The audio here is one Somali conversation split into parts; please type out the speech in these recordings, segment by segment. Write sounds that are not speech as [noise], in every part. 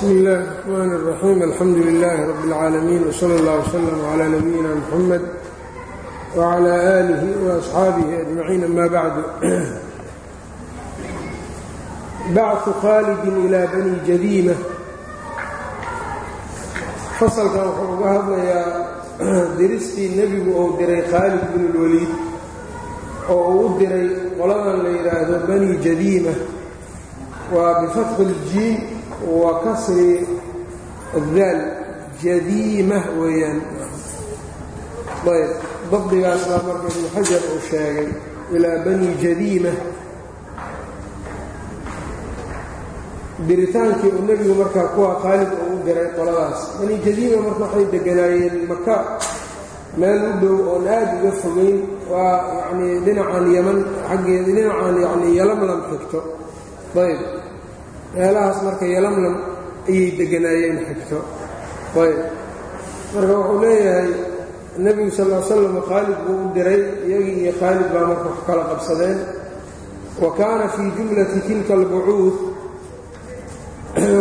bsmi اllahi الرحmn الرaxيim alxamdu لilaahi rab اlcaalamiin wslى اllah wslm عlى nabiyina mxamed wعlى آlihi وaصxaabihi أجmaciin ama bacdu bacثu khaalidi ilى bani jadiima fasalkan wuxuu uga hadlayaa diristii nebigu uu diray khaalid bin اlwaliid oo uu u diray qoladan la yidhaahdo bani jadiima waa bifatxi اljiin wa kasri jadiima weeyaan. Ayb dabdigaas baa marka ibnu xajar uu sheegay ilaa bani jadiima diritaankii uu nebigu markaa kuwa khaalid uu u diray qoladaas. Bani jadiima marka waxay deganaayeen maka meel u dhow oon aad uga fogeyn waa yacnii dhinacan yaman xaggeeda dhinacan yacnii yalamlam xigto. Ayb meelahaas marka yalamlam ayay deganaayeen xigto ayb. Marka wuxuu leeyahay nebigu sal l slam khaalid buu u diray iyagii iyo khaalid baa marka wax kala qabsadeen. Wa kaana fii jumlati tilka albucuud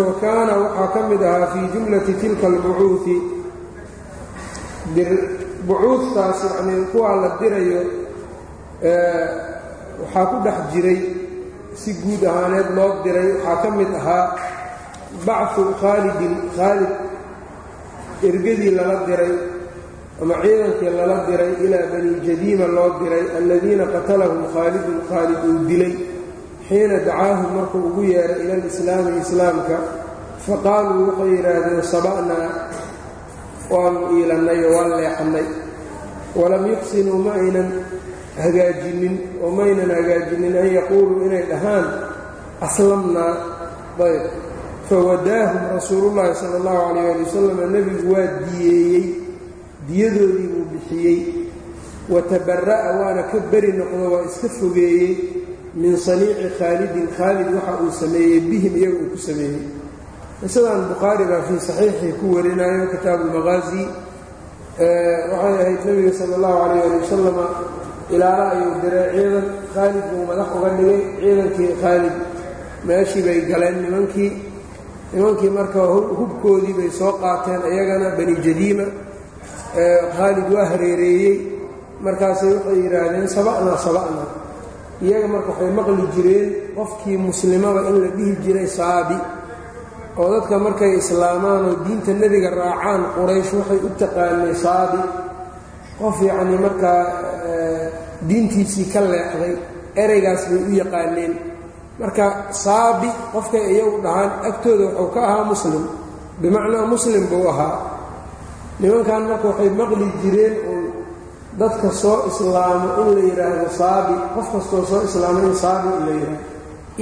wa kaana waxaa ka mid ahaa fii jumlati tilka albucuudi bucuudtaas yacnii kuwaa la dirayo waxaa ku dhex jiray si guud ahaaneed loo diray waxaa ka mid ahaa bacfu khaalidin khaalid ergadii lala diray ama ciidankii lala diray ilaa bani jadiima loo diray alladiina qatalahum khaalidun khaalid uu dilay. Xiina dacaahum markuu ugu yeeray ila alislaami islaamka faqaaluu waxay yidhaahdeen saba'naa waanu iilannay oo waan leexannay. Walam yuxsinuu ma aynan hagaajinin oo maynan hagaajinin an yaquuluu inay dhahaan aslamnaa ayb fawadaahum rasuulullaahi sala allahu calayh ali wasalam nebigu waa diyeeyey diyadoodii buu bixiyey. Watabara'a waana ka beri noqdo waa iska fogeeyey min saniici khaalidin khaalid waxa uu sameeyey bihim iyaga uu ku sameeyey. Qisadan bukhaari baa fii saxiixii ku warinayo kitaabu lmaqaasi waxay ahayd nebiga sala allahu calayh ali wasalama ilaala ayuu diray. Ciidan khaalid buu madax uga dhigay. Ciidankii khaalid meeshii bay galeen nimankii. Nimankii marka hubkoodii bay soo qaateen iyagana bani jadiima. Khaalid waa hareereeyey. Markaasay waxay yidhaahdeen saba'naa saba'naa iyaga marka waxay maqli jireen qofkii muslimada in la dhihi jiray saabi oo dadka markay islaamaan oo diinta nebiga raacaan quraysh waxay u taqaanay saabi qof yacnii markaa diintiisii ka leexday ereygaas bay u yaqaaneen. Marka saabi qofkay iyagu dhahaan agtooda wuxuu ka ahaa muslim. Bimacnaa muslim buu ahaa. Nimankan marka waxay maqli jireen uun dadka soo islaamo in la yidhaahdo saabi qof kastoo soo islaamo in saabi in la yidhaahdo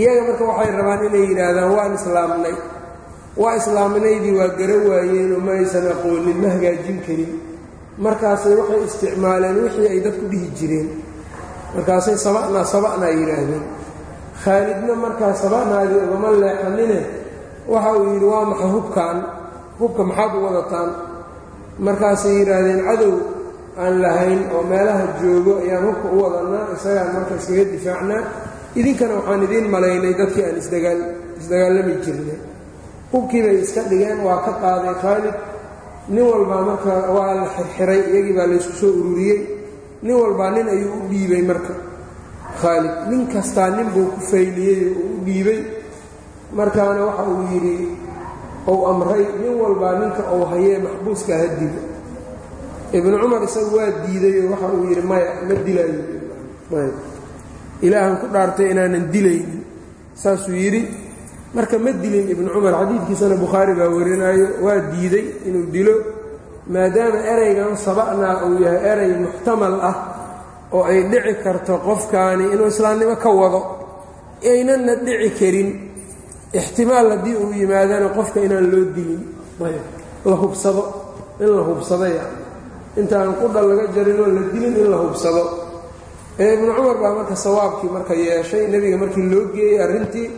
iyaga marka waxay rabaan inay yidhaahdaan waan islaamnay. Waa islaaminaydii waa gara waayeenoo ma aysan aqoonin ma hagaajin karin. Markaasay waxay isticmaaleen wixii ay dadku dhihi jireen markaasay saba'naa saba'naa yidhaahdeen khaalidna markaa saba'naadii ugama leexanine. Waxa uu yidhi waa maxa hubkaan? Hubka maxaad u wadataan? Markaasay yidhaahdeen cadow aan lahayn oo meelaha joogo ayaan hubka u wadannaa isagaan marka iskaga difaacnaa. Idinkana waxaan idiin malaynay dadkii aan isdagaalami jirnay. Hubkii bay iska dhigeen waa ka qaaday khaalid. Nin walbaa marka waa la xirxiray iyagii baa laysku soo ururiyey nin walbaa nin ayuu u dhiibay marka. Khaalid nin kastaa nin buu ku fayliyey oo u dhiibay. Markaana waxa uu yidhi ou amray nin walbaa ninka uu hayee maxbuuska ha dilo ibnu cumar isagu waa diidayoo waxa uu yidhi maya ma dilaayo ilaahan ku dhaartay inaanan dilaynin saasuu yidhi marka ma dilin ibnu cumar xadiidkiisana bukhaari baa warinaayo waa diiday inuu dilo maadaama eraygan saba'naa uu yahay eray muxtamal ah oo ay dhici karto qofkaani inuu islaamnimo ka wado aynanna dhici karin. Ixtimaal haddii uu yimaadana qofka inaan loo dilin. La hubsado. In la hubsado yani intaan qudha laga jarinoo la dilin in la hubsado. Ibnu cumar baa marka sawaabkii marka yeeshay nebiga markii loo geeyey arrintii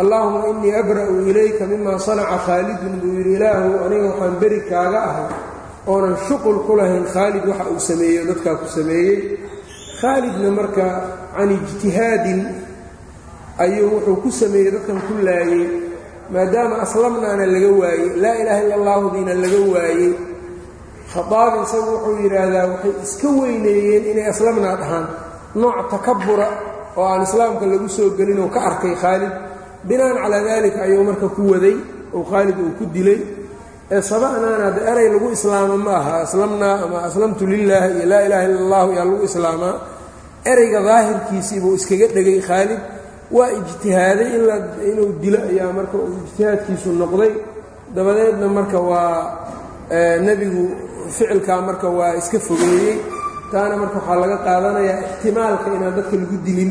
allaahuma innii abra'u ilayka mima sanaca khaalidun buu yidhi ilaahu aniga waxaan beri kaaga ahay oonan shuqul ku lahayn khaalid waxa uu sameeyo dadkaa ku sameeyey. Khaalidna marka can ijtihaadin ayuu wuxuu ku sameeyey dadkan ku laayey maadaama aslamnaana laga waayey laa ilaaha illa allahudiina laga waayey. Khaaabi isagu wuxuu yidhaahdaa waxay iska weyneeyeen inay aslamnaa dhahaan nooc takabura oo aan islaamka lagu soo gelin oo ka arkay khaalid. Binaan calaa daalika ayuu marka ku waday oo khaalid uu ku dilay ee saba'naana de eray lagu islaamo ma aha aslamnaa ama aslamtu lilaahi iyo laa ilaaha illa allahu yaa lagu islaamaa ereyga daahirkiisii buu iskaga dhegay khaalid. Waa ijtihaaday inuu dilo ayaa marka uu ijtihaadkiisu noqday. Dabadeedna marka waa nebigu ficilkaa marka waa iska fogeeyey. Taana marka waxaa laga qaadanayaa ixtimaalka inaan dadka lagu dilin.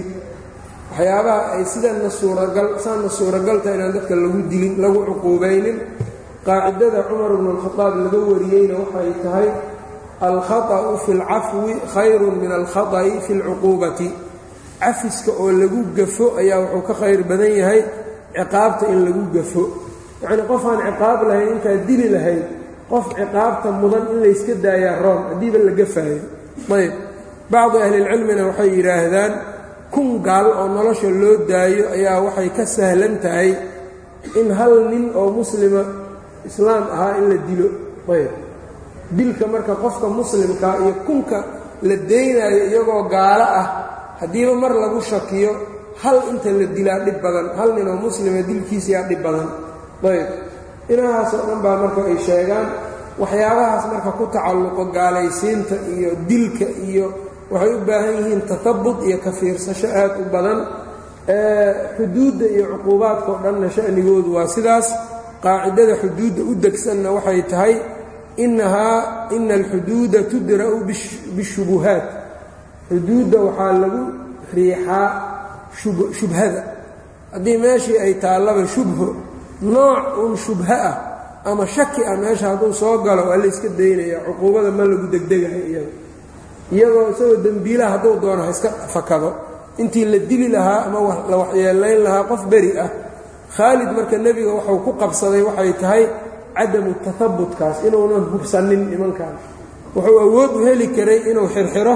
Waxyaabaha ay sidanna suuragal saanna suuragalta inaan dadka lagu dilin lagu cuquubaynin qaacidada cumar bnu alkhadaab laga wariyeyna waxay tahay alkhaطأu fi اlcafwi khayru min alkhaطأi fi اlcuquubati cafiska oo lagu gafo ayaa wuxuu ka khayr badan yahay ciqaabta in lagu gafo yacnii qof aan ciqaab lahayn intaad dili lahayd qof ciqaabta mudan in layska daayaa room haddiiba la gafaayo ayb bacdu ahlilcilmina waxay yidhaahdaan kun gaal oo nolosha loo daayo ayaa waxay ka sahlan tahay in hal nin oo muslima islaam ahaa in la dilo. Ayb. Dilka marka qofka muslimkaa iyo kunka la deynayo iyagoo gaalo ah haddiiba mar lagu shakiyo hal inta la dilaa dhib badan hal nin oo muslima dilkiisiyaa dhib badan. Ayb. Inahaasoo dhan baa marka ay sheegaan waxyaabahaas marka ku tacalluqo gaalaysiinta iyo dilka iyo waxay u baahan yihiin tatabud iyo ka fiirsasho aad u badan. Xuduudda iyo cuquubaadkao dhanna sha'nigoodu waa sidaas qaacidada xuduudda u degsanna waxay tahay innahaa ina alxuduuda tudra'u bishubuhaat. Xuduudda waxaa lagu riixaa shubhada. Haddii meeshii ay taallaba shubho nooc uun shubho ah ama shaki ah meesha hadduu soo galo waa la yska daynaya cuquubada ma lagu degdegayo iyada. Iyadoo isagoo dembiilaha hadduu doono ha iska fakado. Intii la dili lahaa ama la waxyeelayn lahaa qof beri ah khaalid marka nebiga wuxuu ku qabsaday waxay tahay cadamu tahabutkaas inuunan hubsanin nimankan wuxuu awood u heli karay inuu xirxiro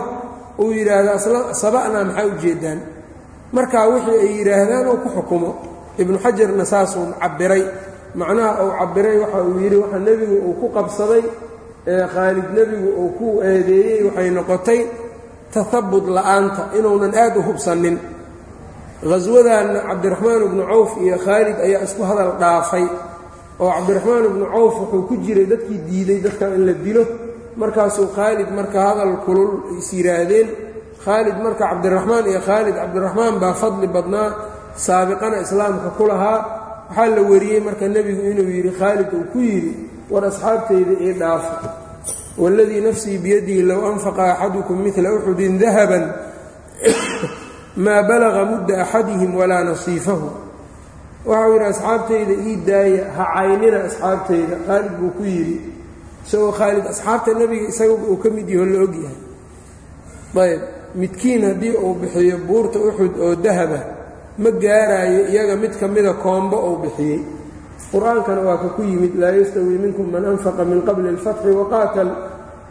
uu yidhaahdo saba'naa maxaa ujeedaan markaa wixii ay yidhaahdaan uu ku xukumo ibnu xajarna saasuu cabiray macnaha uu cabiray waxa uu yidhi waxa nebigu uu ku qabsaday ee khaalid nebigu uu ku eedeeyey waxay noqotay tahabut la'aanta inuunan aad u hubsanin khaswadanna cabdiraxmaan ibnu cawf iyo khaalid ayaa isku hadal dhaafay oo cabdiraxmaan ibnu cawf wuxuu ku jiray dadkii diiday dadka in la dilo. Markaasuu khaalid marka hadal kulul is yidhaahdeen khaalid marka cabdiraxmaan iyo khaalid cabdiraxmaan baa fadli badnaa saabiqana islaamka ku lahaa. Waxaa la wariyey marka nebigu inuu yidhi khaalid uu ku yidhi war asxaabtayda ii dhaafa waladii nafsii biyadihi low anfaqa axadukum midla uxudin dahaban [coughs] maa balaga mudda axadihim walaa nasiifahu waxau yidhi asxaabtayda ii daaya ha caynina asxaabtayda khaalid buu ku yidhi. Isagoo khaalid asxaabta nebiga isaga uu ka mid yaho la ogyahay ayb midkiin haddii uu bixiyo buurta uxud oo dahaba ma gaaraayo iyaga mid ka mida koombo uu bixiyey. Qur'aankana waa ka ku yimid laa yastawii minkum man anfaqa min qabli اlfatxi waqaatal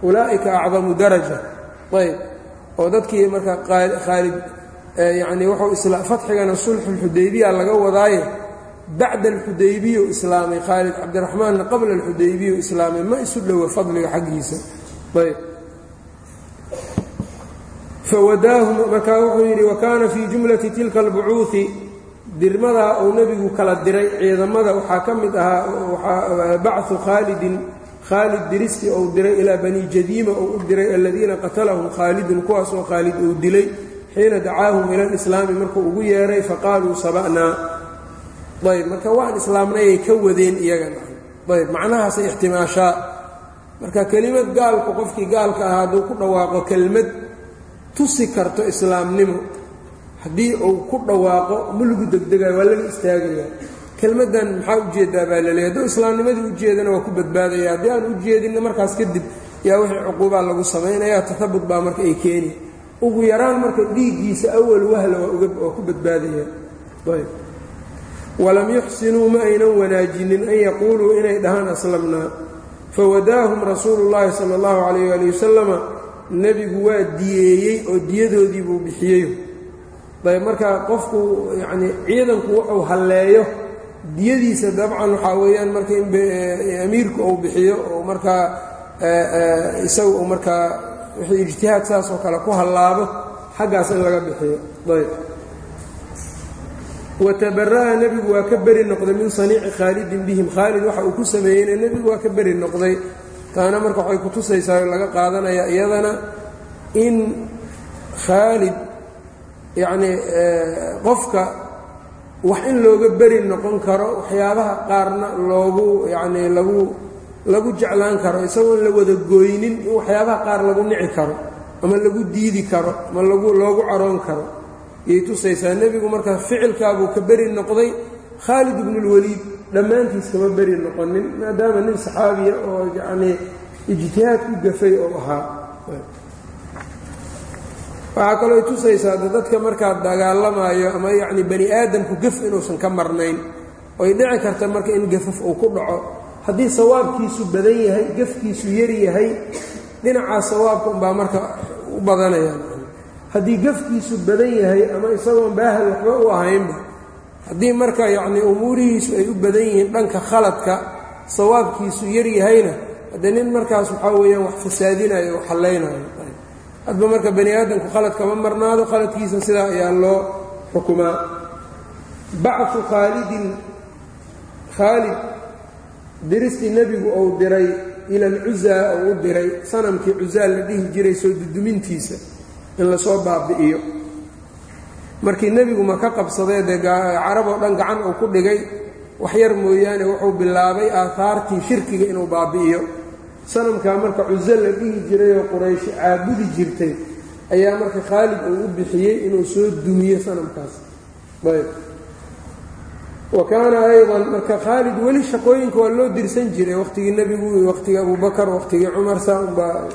ulaa'ika acdamu daraja. Ayb oo dadkii marka khaalid yacnii wuxuu fatxigana sulxulxudaybiya laga wadaaye bacda alxudaybiya u islaamay khaalid cabdiraxmaanna qabla alxudaybiya u islaamay ma isu dhowo fadliga xaggiisa. Ayb. Fawadaahum markaa wuxuu yidhi wakaana fii jumlati tilka albucuuhi dirmadaa uu nebigu kala diray ciidamada waxaa ka mid ahaa bachu khaalidin khaalid diristii uu diray ilaa bani jadiima uu u diray aladiina qatalahum khaalidun kuwaas oo khaalid uu dilay xiina dacaahum ila lislaami markuu ugu yeeray faqaaluu saba'naa ayb marka waan islaamnayay ka wadeen iyagana ayb macnahaasay ixtimaashaa marka kelimad gaalku qofkii gaalka ahaa hadduu ku dhawaaqo kelmad tusi karto islaamnimo. Haddii uu ku dhawaaqo ma lagu degdegayo waa laga istaagaya. Kelmaddan maxaa u jeedaa baa laleeya hadduu islaamnimadii ujeedana waa ku badbaadaya. Haddii aan ujeedinna markaas kadib yaa wixii cuquubaa lagu samaynaya tahabut baa marka ay keeni ugu yaraan marka dhiiggiisa awal wahla waa ku badbaadaya ayb. Walam yuxsinuu ma aynan wanaajinin an yaquuluu inay dhahaan aslamnaa fawadaahum rasuulu llaahi sala allahu calayh ali wasalama nebigu waa diyeeyey oo diyadoodii buu bixiyey. Ayb marka qofku yacnii ciidanku wuxuu halleeyo diyadiisa dabcan waxaa weeyaan marka in amiirku uu bixiyo oo markaa isaga uu markaa wixii ijtihaad saas oo kale ku hallaabo xaggaas in laga bixiyo. Ayb watabara'a nebigu waa ka beri noqday min saniici khaalidin bihim. Khaalid waxa uu ku sameeyeyna nebigu waa ka beri noqday. Taana marka waxay kutusaysaa laga qaadanaya iyadana in khaalid yacnii qofka wax in looga beri noqon karo waxyaabaha qaarna loogu yacnii lagu lagu jeclaan karo isagoon la wada gooynin in waxyaabaha qaar lagu nici karo ama lagu diidi karo ama loogu caroon karo. Yay tusaysaa nebigu marka ficilkaabuu ka beri noqday khaalid ibnulwaliid dhammaantiis kama beri noqonin maadaama nin saxaabiya oo yacnii ijtihaad ku gafay oo ahaa. Waxaa kaloo tusaysaa dadka markaad dagaalamayo ama yacni bani aadamku gaf inuusan ka marnayn oy dhici karta marka in gafaf uu ku dhaco haddii sawaabkiisu badan yahay gafkiisu yar yahay dhinacaas sawaabka umbaa marka u badanayaan haddii gafkiisu badan yahay ama isagoon baahal waxba u ahaynba haddii marka yacnii umuurihiisu ay u badan yihiin dhanka khaladka sawaabkiisu yar yahayna haddee nin markaas waxaa weeyaan wax fasaadinayo o xallaynayo. Hadba marka bani aadamku khalad kama marnaado khaladkiisa sidaa ayaa loo xukumaa. Bacfu khaalidin khaalid diristii nebigu uu diray ila alcuzaa uu u diray sanamkii cuzaa la dhihi jiray soo dudumintiisa in la soo baabi'iyo. Markii nebigu ma ka qabsadee dee carab oo dhan gacan uu ku dhigay waxyar mooyaane wuxuu bilaabay aahaartii shirkiga inuu baabi'iyo. Sanamkaa marka cuso la dhihi jiray oo quraysh caabudi jirtay ayaa marka khaalid uu u bixiyey inuu soo dumiyo sanamkaas. Ayb wa kaana aydan marka khaalid weli shaqooyinka waa loo dirsan jiray waqhtigii nebigu waqhtigii abubakar waqhtigii cumar saunbaa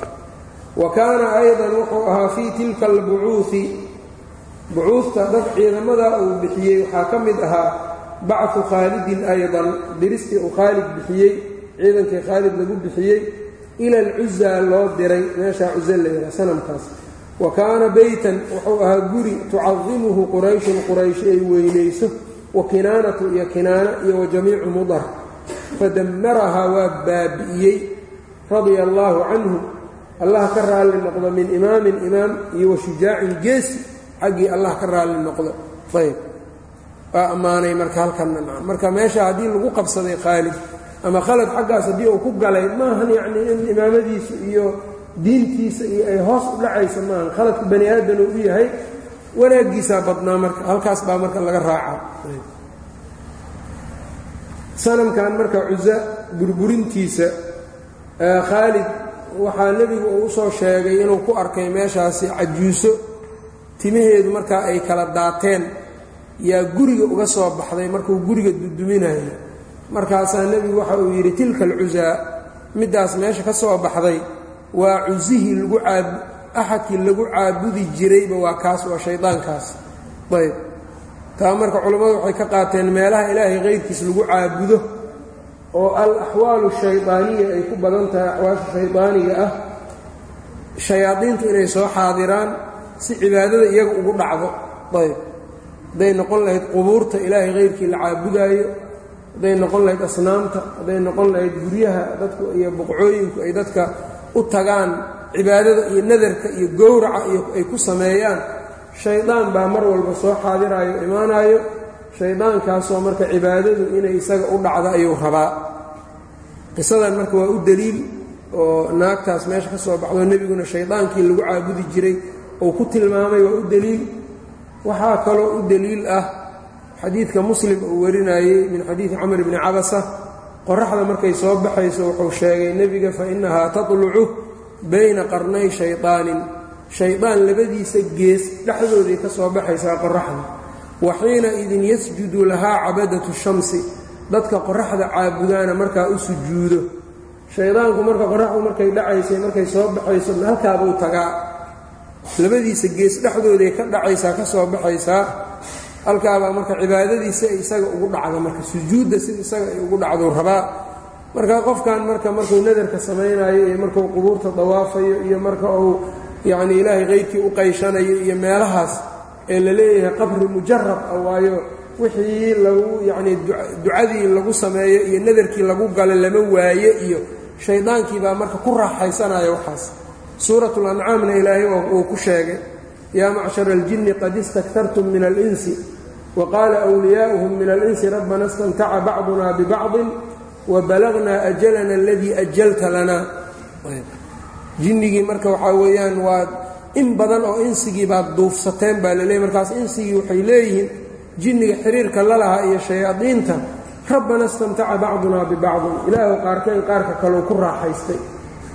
wa kaana aydan wuxuu ahaa fii tilka albucuuhi bucuufta dad ciidamadaa uu bixiyey waxaa ka mid ahaa bacfu khaalidin aydan diristii uu khaalid bixiyey ciidankii khaalid lagu bixiyey ila alcuzaa loo diray meeshaa cusa la yidhaha sanamkaas. Wa kaana beytan wuxuu ahaa guri tucadimuhu qurayshun quraysh ay weynayso wa kinaanatu iyo kinaana iyo wa jamiicu mudar. Fadammarahaa waa baabi'iyey radia allaahu canhu. Allah ka raalli noqdo min imaamin imaam iyo wa shujaacin geesi. Xaggii allah ka raalli noqdo. Ayb. Waa ammaanay marka halkanna marka meesha haddii lagu qabsaday khaalid ama khalad xaggaas haddii uu ku galay maahan yacnii in imaamadiisu iyo diintiisa iyo ay hoos u dhacaysa maahan. Khaladku bani aadan uu yahay wanaaggiisaa badnaa marka halkaas baa marka laga raaca. Sanamkan marka cusa burburintiisa khaalid waxaa nebigu uu u soo sheegay inuu ku arkay meeshaasi cajuuso timaheedu markaa ay kala daateen yaa guriga uga soo baxday markuu guriga duduminayo. Markaasaa nebigu waxa uu yidhi tilka alcusaa middaas meesha ka soo baxday waa cusihii lagu caab axadkii lagu caabudi jirayba waa kaas waa shaydaankaas ayb. Taa marka culammadu waxay ka qaateen meelaha ilaahay kayrkiis lagu caabudo oo al axwaalu shaydaaniya ay ku badan tahay axwaasha shaydaaniga ah shayaadiintu inay soo xaadiraan si cibaadada iyaga ugu dhacdo. Ayb. Hadday noqon lahayd qubuurta ilaahay kayrkii la caabudaayo hadday noqon lahayd asnaamta hadday noqon lahayd guryaha dadku iyo boqcooyinku ay dadka u tagaan cibaadada iyo nadarka iyo gowraca ay ku sameeyaan shaydaan baa mar walba soo xaadiraayo imaanayo shaydaankaasoo marka cibaadadu inay isaga u dhacdo ayuu rabaa. Qisadan marka waa u deliil oo naagtaas meesha ka soo baxdo nebiguna shaydaankii lagu caabudi jiray uu ku tilmaamay waa u deliil waxaa kaloo u deliil ah xadiidka muslim uu warinayey min xadiidi camr bni cabasa. Qoraxda markay soo baxayso wuxuu sheegay nebiga fa innahaa tatlucu bayna qarnay shaydaanin shaydaan labadiisa gees dhexdooday ka soo baxaysaa qoraxda wa xiina idin yasjudu lahaa cabadatu shamsi. Dadka qoraxda caabudaana markaa u sujuudo. Shaydaanku marka qoraxdu markay dhacaysay markay soo baxayso halkaabuu tagaa. Labadiisa gees dhexdooday ka dhacaysaa ka soo baxaysaa halkaabaa marka cibaadadiisa ay isaga ugu dhacda. Marka sujuudda sida isaga ay ugu dhacduu rabaa marka qofkan marka markuu nadarka samaynayo iyo markuu qubuurta dawaafayo iyo marka uu yacnii ilaahay qeydkii u qayshanayo iyo meelahaas ee la leeyahay qabri mujarab ah waayo wixii lagu yacnii ducadii lagu sameeyo iyo nadarkii lagu galo lama waaye iyo shaydaankii baa marka ku raaxaysanaya waxaas. Suurat lancaamna ilaahay uu ku sheegay yaa macshara aljinni qad istaktartum min alinsi wa qaala wliyaa'uhum min alinsi rabbana istamtaca bacduna bibacdin wa balagnaa ajalana aladii ajalta lanaa jinnigii marka waxaa weeyaan waa in badan oo insigii baad duufsateen baa la leeyay markaas insigii waxay leeyihiin jinniga xiriirka la lahaa iyo shayaadiinta rabbana istamtaca bacdunaa bibacdin ilaahu qaarkeen qaarka kaleu ku raaxaystay.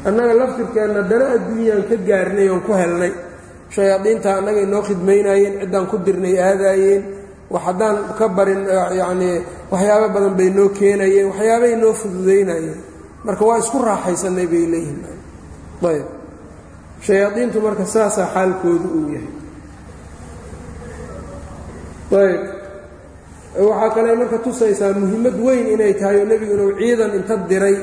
Annaga laftirkeenna dana adduunyaan ka gaarnay oon ku helnay. Shayaadiinta annaga inoo khidmaynaayeen ciddaan ku dirnay aadaayeen. Wax haddaan ka barin yacnii waxyaabo badan bay noo keenayeen waxyaabay noo fududaynayeen marka waa isku raaxaysanay bay leeyihiin ayb. Shayaadiintu marka saasaa xaalkoodu uu yahay. Ayb. Waxaa kale marka tusaysaa muhimmad weyn inay tahay oo nebigu inuu ciidan inta diray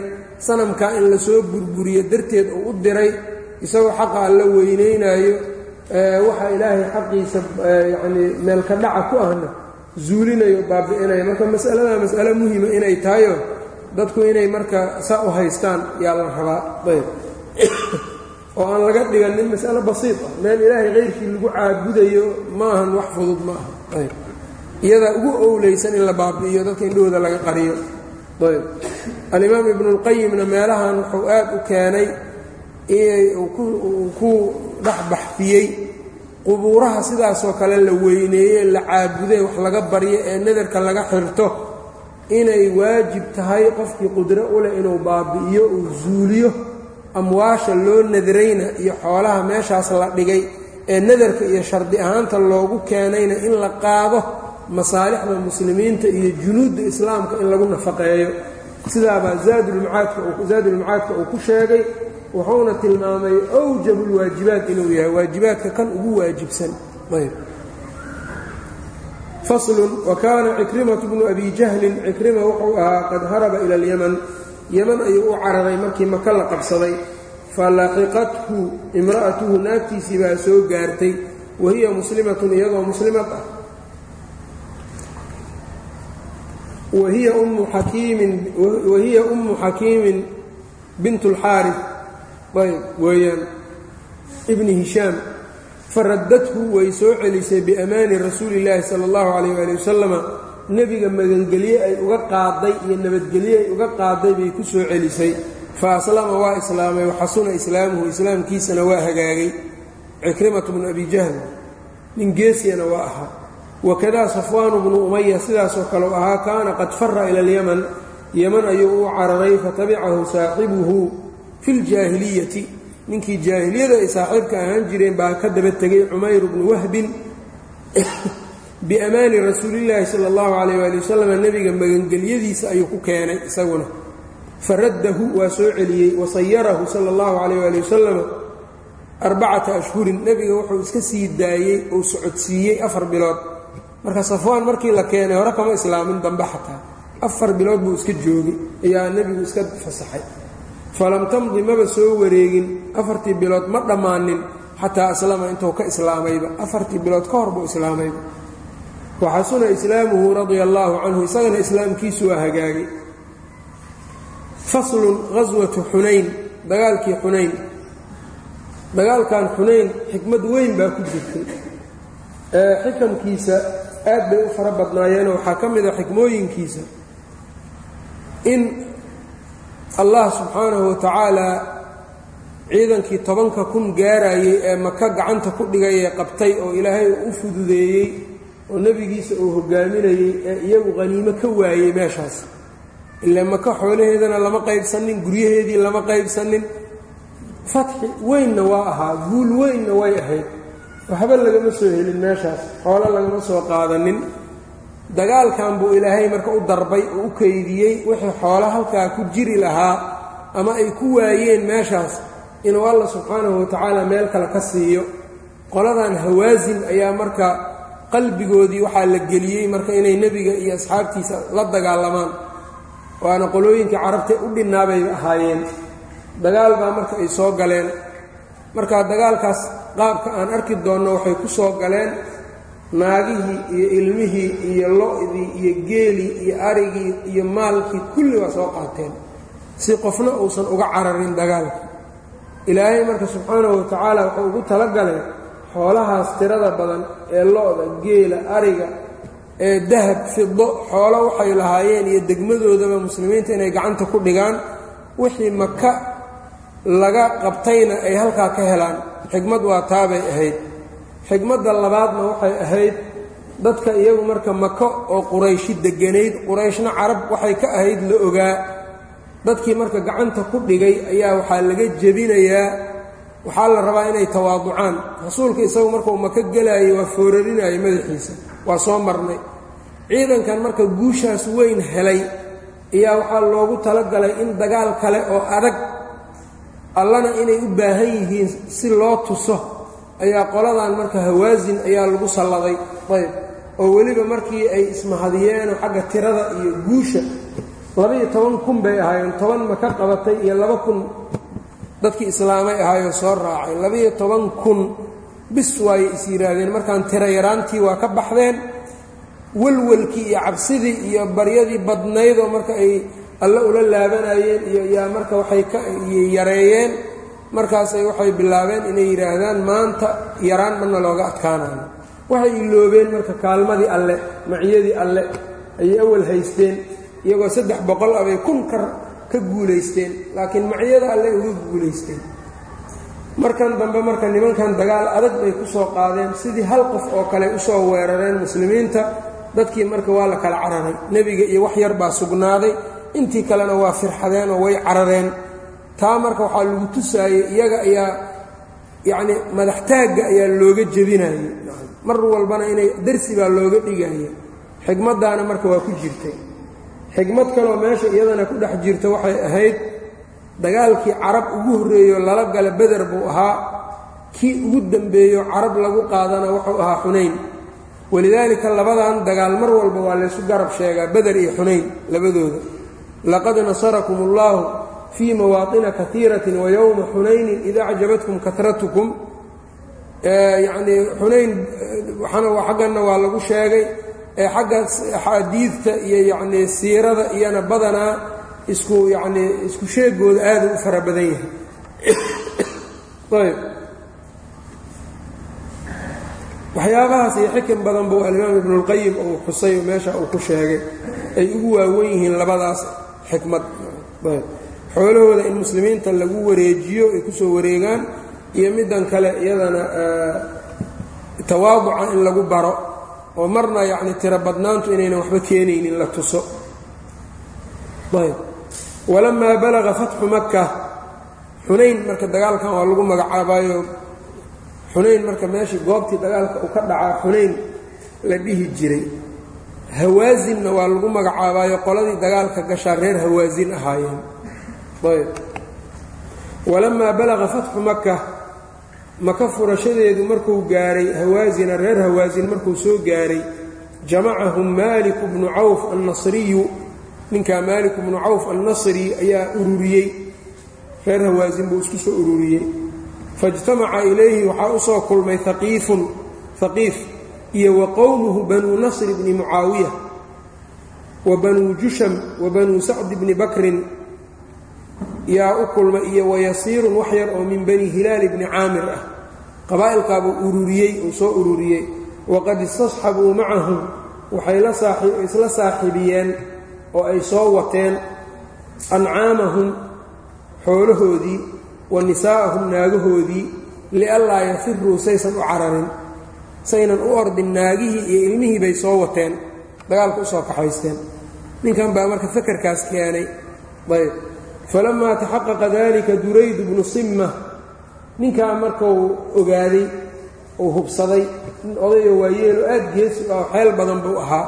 sanamkaa in la soo burburiyo darteed uu u diray isagoo xaqa alla weynaynaayo. Waxa ilaahay xaqiisa yacnii meelka dhaca ku ahna zuulinayo baabi'inayo. Marka mas'alada mas'alo muhima inay tahayo dadku inay marka saa u haystaan yaa la rabaa. Ayb. [coughs] Oo aan laga dhiganin mas'alo basiid ah. Meel ilaahay kayrkii lagu caabudayo ma ahan wax fudud ma aha ayb. Iyadaa ugu owleysan in la baabi'iyo dadka indhahooda laga qariyo. Ayb. Alimaam ibnuulqayimna meelahan wuxuu aad u keenay uu ku dhex baxfiyey qubuuraha sidaasoo kale la weyneeye la caabudee wax laga baryo ee nadarka laga xirto inay waajib tahay qofkii qudro u leh inuu baabi'iyo uu zuuliyo amwaasha loo nadrayna iyo xoolaha meeshaas la dhigay ee nadarka iyo shardi ahaanta loogu keenayna in la qaado masaalixda muslimiinta iyo junuudda islaamka in lagu nafaqeeyo. Sidaabaa zaadulmacaadka uu ku sheegay wuxuuna tilmaamay awjabulwaajibaat inuu yahay waajibaadka kan ugu waajibsan. Ayb. Faslun wa kaana cikrimatu bnu abi jahlin cikrima wuxuu ahaa qad haraba ila alyaman. Yaman ayuu u cararay markii maka la qabsaday. Falaxiqathu imra'atuhu naagtiisii baa soo gaartay wa hiya muslimatun iyadoo muslimad ah. Wahiya ummu xakiimin wahiya ummu xakiimin bint اlxaarif ayb weeyaan. Ibni hishaam faraddathu way soo celisay biamaani rasuuli اllaahi sala اllahu calayh ali wasalama nebiga magangelye ay uga qaaday iyo nabadgelye ay uga qaaday bay ku soo celisay. Fa aslama waa islaamay waxasuna islaamuhu islaamkiisana waa hagaagay. Cikrimatu bnu abi jahl nin geesiyana waa ahaa. Wakadaa safwaanu bnu umaya sidaasoo kale u ahaa kaana qad fara ila alyaman. Yaman ayuu u cararay fatabicahu saaxibuhu fi ljaahiliyati ninkii jaahiliyada ay saaxiibka ahaan jireen baa ka daba tegay cumayr bnu wahbin [coughs] biamaani rasuulillaahi sala allahu calayh waali wasalam nebiga magangelyadiisa ayuu ku keenay isaguna. Faraddahu waa soo celiyey wasayarahu sala allahu calayh waali wasalam arbacata ashhurin nebiga wuxuu iska sii daayey uu socodsiiyey afar bilood. Marka safwaan markii la keenay hore kama islaamin dambe xataa. Afar bilood buu iska joogay ayaa nebigu iska fasaxay falam tamdi maba soo wareegin. Afartii bilood ma dhammaanin xataa aslama intuu ka islaamayba. Afartii bilood ka hor buu islaamayba. Waxasuna islaamuhu radia allaahu canhu isagana islaamkiisu waa hagaagay. Faslun ghaswatu xunayn dagaalkii xunayn. Dagaalkan xunayn xikmad weyn baa ku jirtay. Xikamkiisa aad bay u fara badnaayeenoo waxaa ka mid a xikmooyinkiisa. In allah subxaanahu wa tacaalaa ciidankii tobanka kun gaarayey ee maka gacanta ku dhigay ee qabtay oo ilaahay u fududeeyey oo nebigiisa uu hogaaminayey ee iyagu qhaniimo ka waayey meeshaas. Ilaa maka xoolaheedana lama qaybsanin guryaheedii lama qaybsanin. Fatxi weynna waa ahaa guul weynna way ahayd. Waxba lagama soo helin meeshaas xoolo lagama soo qaadanin dagaalkan buu ilaahay marka u darbay oo u kaydiyey wixii xoolo halkaa ku jiri lahaa ama ay ku waayeen meeshaas inuu alla subxaanahu wa tacaala meel kale ka siiyo. Qoladan hawaasin ayaa marka qalbigoodii waxaa la geliyey marka inay nebiga iyo asxaabtiisa la dagaalamaan. Waana qolooyinkii carabtee u dhinnaabay ahaayeen. Dagaal baa marka ay soo galeen. Marka dagaalkaas qaabka aan arki doonno waxay ku soo galeen naagihii iyo ilmihii iyo lo-dii iyo geelii iyo arigii iyo maalkii kulli waa soo qaateen si qofna uusan uga cararin dagaalka. Ilaahay marka subxaanahu wa tacaala wuxuu ugu talagalay xoolahaas tirada badan ee lo-da geela ariga ee dahab fido xoolo waxay lahaayeen iyo degmadoodaba muslimiinta inay gacanta ku dhigaan wixii maka laga qabtayna ay halkaa ka helaan xigmad waa taabay ahayd xigmadda labaadna waxay ahayd dadka iyagu marka mako oo qurayshi deganayd qurayshna carab waxay ka ahayd la ogaa. Dadkii marka gacanta ku dhigay ayaa waxaa laga jebinayaa waxaa la rabaa inay tawaaducaan. Rasuulka isagu markuu maka gelaayay waa foorarinayay madaxiisa waa soo marnay. Ciidankan marka guushaas weyn helay ayaa waxaa loogu talagalay in dagaal kale oo adag allana inay u baahan yihiin si loo tuso ayaa qoladan marka hawaasin ayaa lagu salladay ayb. oo weliba markii ay ismahadiyeenoo xagga tirada iyo guusha labaiyo toban kun bay ahaayeen toban maka qabatay iyo laba kun dadkii islaamay ahaayoo soo raacay. Labaiyo toban kun bis waayay is yidhaahdeen markaan tiro yaraantii waa ka baxdeen. Welwelkii iyo cabsidii iyo baryadii badnaydoo marka ay alle ula laabanayeen iyo yaa marka waxay ka yareeyeen markaasay waxay bilaabeen inay yidhaahdaan maanta yaraan mana looga adkaanayo waxay iloobeen marka kaalmadii alle maciyadii alle ayay awal haysteen iyagoo saddex boqol abay kun ka ka guulaysteen laakiin maciyada alle uga guulaysteen. Markan dambe marka nimankan dagaal adag bay ku soo qaadeen sidii hal qof oo kale u soo weerareen muslimiinta dadkii marka waa la kala cararay. Nebiga iyo wax yar baa sugnaaday intii kalena waa firxadeen oo way carareen taa marka waxaa lagu tusaayey iyaga ayaa yacni madaxtaagga ayaa looga jebinayay. Mar walbana inay darsi baa looga dhigaya xigmaddaana marka waa ku jirtay. Xigmad kaloo meesha iyadana ku dhex jirta waxay ahayd dagaalkii carab ugu horreeyo lala gala beder buu ahaa. Kii ugu dembeeyo carab lagu qaadana wuxuu ahaa xunayn. Walidaalika labadan dagaal mar walba waa laysu garab sheegaa beder iyo xunayn labadooda. Laqad nasarakum اllahu fii mawaaطina kaiiratin wayowma xunaynin ida acjabatkum karatukum yacnii xunayn xagganna waa lagu sheegay xagga axaadiidta iyo yacnii siirada iyana badanaa isku yacnii isku sheegooda aada u fara badan yahay. Ayb waxyaabahaas iyo xikan badan buu alimaam ibnu اlqayim uu xusay meesha uu ku sheegay. Ay ugu waawen yihiin labadaas xikmad xoolahooda in muslimiinta lagu wareejiyo ay ku soo wareegaan iyo middan kale iyadana tawaaduca in lagu baro oo marna yacni tiro badnaantu inaynan waxba keenaynin la tuso. Ayb. Walamaa balaga fatxu maka xunayn marka dagaalkan waa lagu magacaabayo xunayn marka meeshii goobtii dagaalka uu ka dhacaa xunayn la dhihi jiray. Hawaasinna waa lagu magacaabaayo qoladii dagaalka gashaa reer hawaasin ahaayeen walamaa balaga fatxu maka maka furashadeedu markuu gaaray hawaasina reer hawaasin markuu soo gaaray jamacahum maaliku bnu cawf annasriyu ninkaa maaliku bnu cawf annasri ayaa ururiyey. Reer hawaasin buu isku soo ururiyey. Faijtamaca ilayhi waxaa u soo kulmay haqiifun haqiif iyo wa qowmuhu banuu nasr bni mucaawiya wa banuu jusham wa banuu sacdi bni bakrin yaa u kulmay iyo wayasiirun wax yar oo min bani hilaal bni caamir ah. Qabaa'ilkaabuu ururiyey uu soo ururiyey. Waqad istasxabuu macahum waxay isla saaxiibiyeen oo ay soo wateen ancaamahum xoolahoodii wa nisaa'ahum naagahoodii lianlaa yafiruu saysan u cararin. Saynan u ordin naagihii iyo ilmihii bay soo wateen. Dagaalka u soo kaxaysteen. Ninkan baa marka fakarkaas keenay. Ayb falamaa taxaqaqa dalika durayd bnu simma ninkaa markau ogaaday uu hubsaday nin odayo waayeelo aad geesu ah xeel badan buu ahaa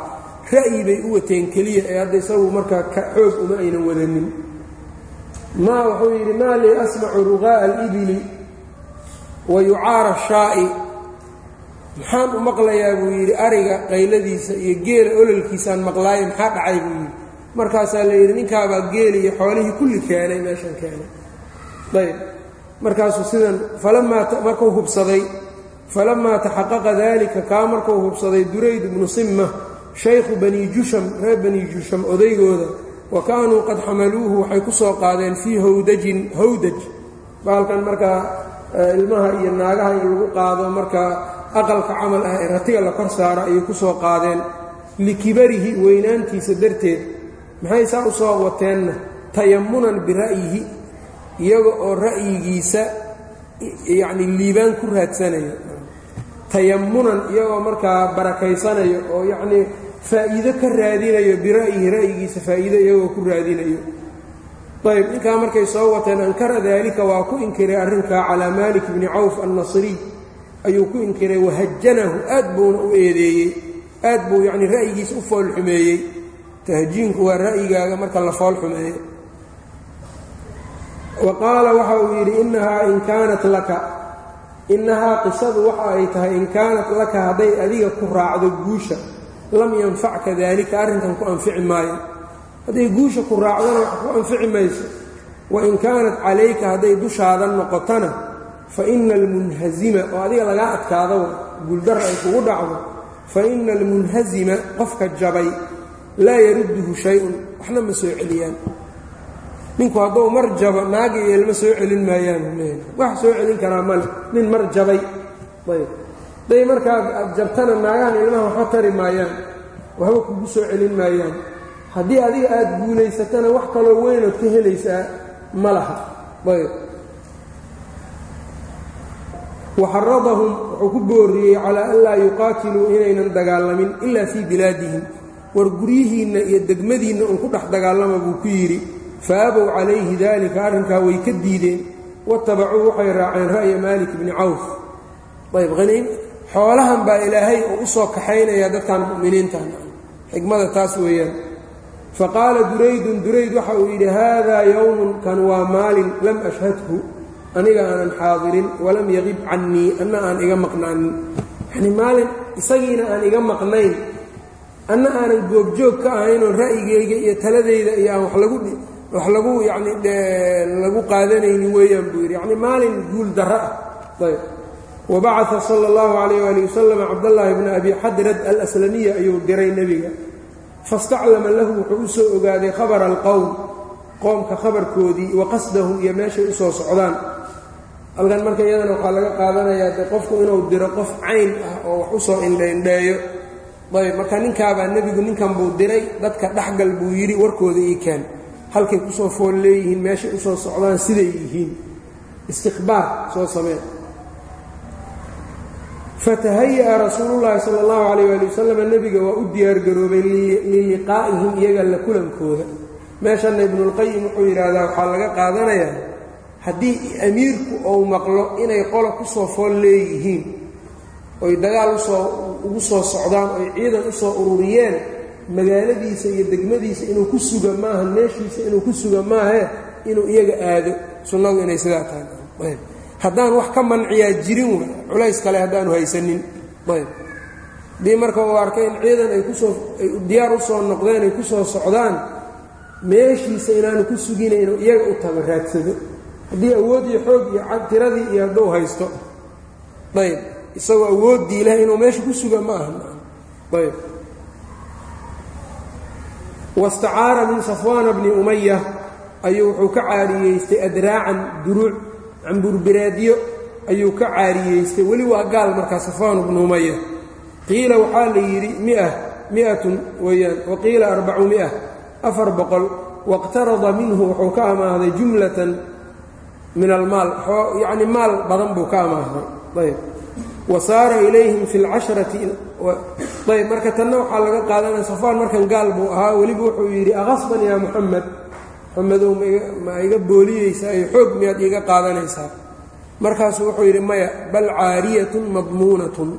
ra'yi bay u wateen keliya ee hadda isagu markaa xoog uma aynan wadanin. Maa wuxuu yidhi maa lii asmacu ruqaa'a alibili wa yucaara shaa'i. Maxaan u maqlayaa buu yidhi ariga qayladiisa iyo geela ololkiisaan maqlaayo maxaa dhacay? buu yidhi markaasaa la yidhi ninkaabaa geeli iyo xoolihii kulli keenay meeshan keenay. Ayb. Markaasuu sidan falamaa markuu hubsaday falamaa taxaqaqa dalika kaa markuu hubsaday durayd ibnu simma shaykhu bani jusham reer bani jusham odaygooda wa kaanuu qad xamaluuhu waxay ku soo qaadeen fii hawdajin hawdaj. Baalkan markaa ilmaha iyo naagaha in lagu qaado markaa aqalka camal ah ee ratiga la kor saara ayay ku soo qaadeen likibarihi weynaantiisa darteed maxay saa u soo wateenna tayamunan bira'yihi iyaga oo ra'yigiisa yacni liibaan ku raadsanayo. Tayamunan iyagoo markaa barakaysanayo oo yacnii faa'iido ka raadinayo bira'yihi ra'yigiisa faa'iido iyagoo ku raadinayo. Ayb ninkaa markay soo wateen ankara daalika waa ku inkiray arrinkaa calaa maalik bni cawf annasriy ayuu ku inkiray wahajanahu aad buuna u eedeeyey. Aad buu yacnii ra'yigiisa u foolxumeeyey tahjiinku waa ra'yigaaga marka la foolxumeeyo wa qaala waxa uu yidhi innahaa in kaanat laka. Innahaa qisadu waxa ay tahay in kaanat laka hadday adiga ku raacdo guusha lam yanfacka daalika arrinkan ku anfici maayo. Hadday guusha ku raacdona wax ku anfici mayso. Wa in kaanat calayka hadday dushaada noqotona fa ina almunhazima oo adiga lagaa adkaado guuldar ay kugu dhacdo fa ina almunhazima qofka jabay laa yarudduhu shay-un waxna ma soo celiyaan. Ninku hadduu mar jabo naagi iyo ilma soo celin maayaan wax soo celin karaa male nin mar jabay ayb. Day markaa aad jabtana naagahan ilmaha waxba tari maayaan waxba kugu soo celin maayaan. Haddii adiga aada guulaysatana wax kaloo weynood ka helaysaa ma laha ayb. Waxaradahum wuxuu ku booriyey calaa an laa yuqaatiluu inaynan dagaalamin ilaa fii bilaadihim war guryihiinna iyo degmadiinna uun ku dhex dagaalama buu ku yidhi faabow calayhi daalika arrinkaa way ka diideen. Watabacuu waxay raaceen ra'ya maalik bni cawf. Ayb haniim xoolahan baa ilaahay oo u soo kaxaynaya dadkan mu'miniinta xikmada taas weeyaan. Faqaala duraydun durayd waxa uu yidhi haadaa yowmun kan waa maalin lam ashhadhu aniga aanan xaadirin walam yaqib cannii anna aan iga maqnaanin. Yacnii maalin isagiina aan iga maqnayn anna aanan goobjoog ka ahayn oon ra'yigayga iyo taladayda iyo aan wax lagu wax lagu qaadanaynin weeyaan buu yidhi. Yacni maalin guul darro ah. Ayb. Wabacaa sala allahu calayh waali wasalam cabdallaahi bna abi xadrad alaslamiya ayuu diray nebiga. Fastaclama lahu wuxuu u soo ogaaday khabara alqowm qoomka khabarkoodii wa qasdahum iyo meeshay u soo socdaan. Halkan marka iyadana waxaa laga qaadanayaa de qofku inuu diro qof cayn ah oo wax u soo indhaindheeyo ayb marka ninkaabaa nebigu ninkan buu diray dadka dhexgal buu yidhi warkooda ii keen. Halkay ku soo fool leeyihiin meeshay u soo socdaan siday yihiin. Istikhbaar soo samee. Fatahaya-a rasuulullaahi sala allahu calayh waali wasalam nebiga waa u diyaargaroobay liliqaa'ihim iyaga la kulankooda. Meeshanna ibnulqayim wuxuu yidhaahdaa waxaa laga qaadanayaa haddii amiirku ou maqlo inay qolo ku soo fool leeyihiin oy dagaal u soo ugu soo socdaan oy ciidan u soo ururiyeen magaaladiisa iyo degmadiisa inuu ku suga maaha meeshiisa inuu ku suga maahe inuu iyaga aado. Sunnadu inay sidaa tahay. Haddaan wax ka manciyaa jirin w culays kale haddaanu haysanin. Ayb. Haddii marka uu arkay in ciidan ay ku soo ay diyaar u soo noqdeen ay ku soo socdaan meeshiisa inaanu ku sugina inuu iyaga u tago raadsado. Haddii awood iyo xoog iyo tiradii iyo hadduu haysto. Ayb isagoo awooddii ilahay inuu meesha ku suga ma aha ayb. Wastacaara min safwaana bni umaya ayuu wuxuu ka caariyeystay adraacan duruuc cambuurbiraadyo ayuu ka caariyeystay. Weli waa gaal markaa safwaan bnu umaya qiila waxaa la yidhi mia miatun weeyaan wa qiila arbacu mia afar boqol. Wاqtarada minhu wuxuu ka amaahday jumlatan min almaal yacni maal badan buu ka amaahday ayb wa saara ilayhim fi اlcasharati ayb marka tanna waxaa laga qaadanaya safaan markan gaal buu ahaa weliba wuxuu yidhi aqasban yaa muxamed muxamedow ma iga booliyeysaa iyo xoog miyaad iiga qaadanaysaa. Markaasuu wuxuu yidhi maya bal caariyatun madmuunatun.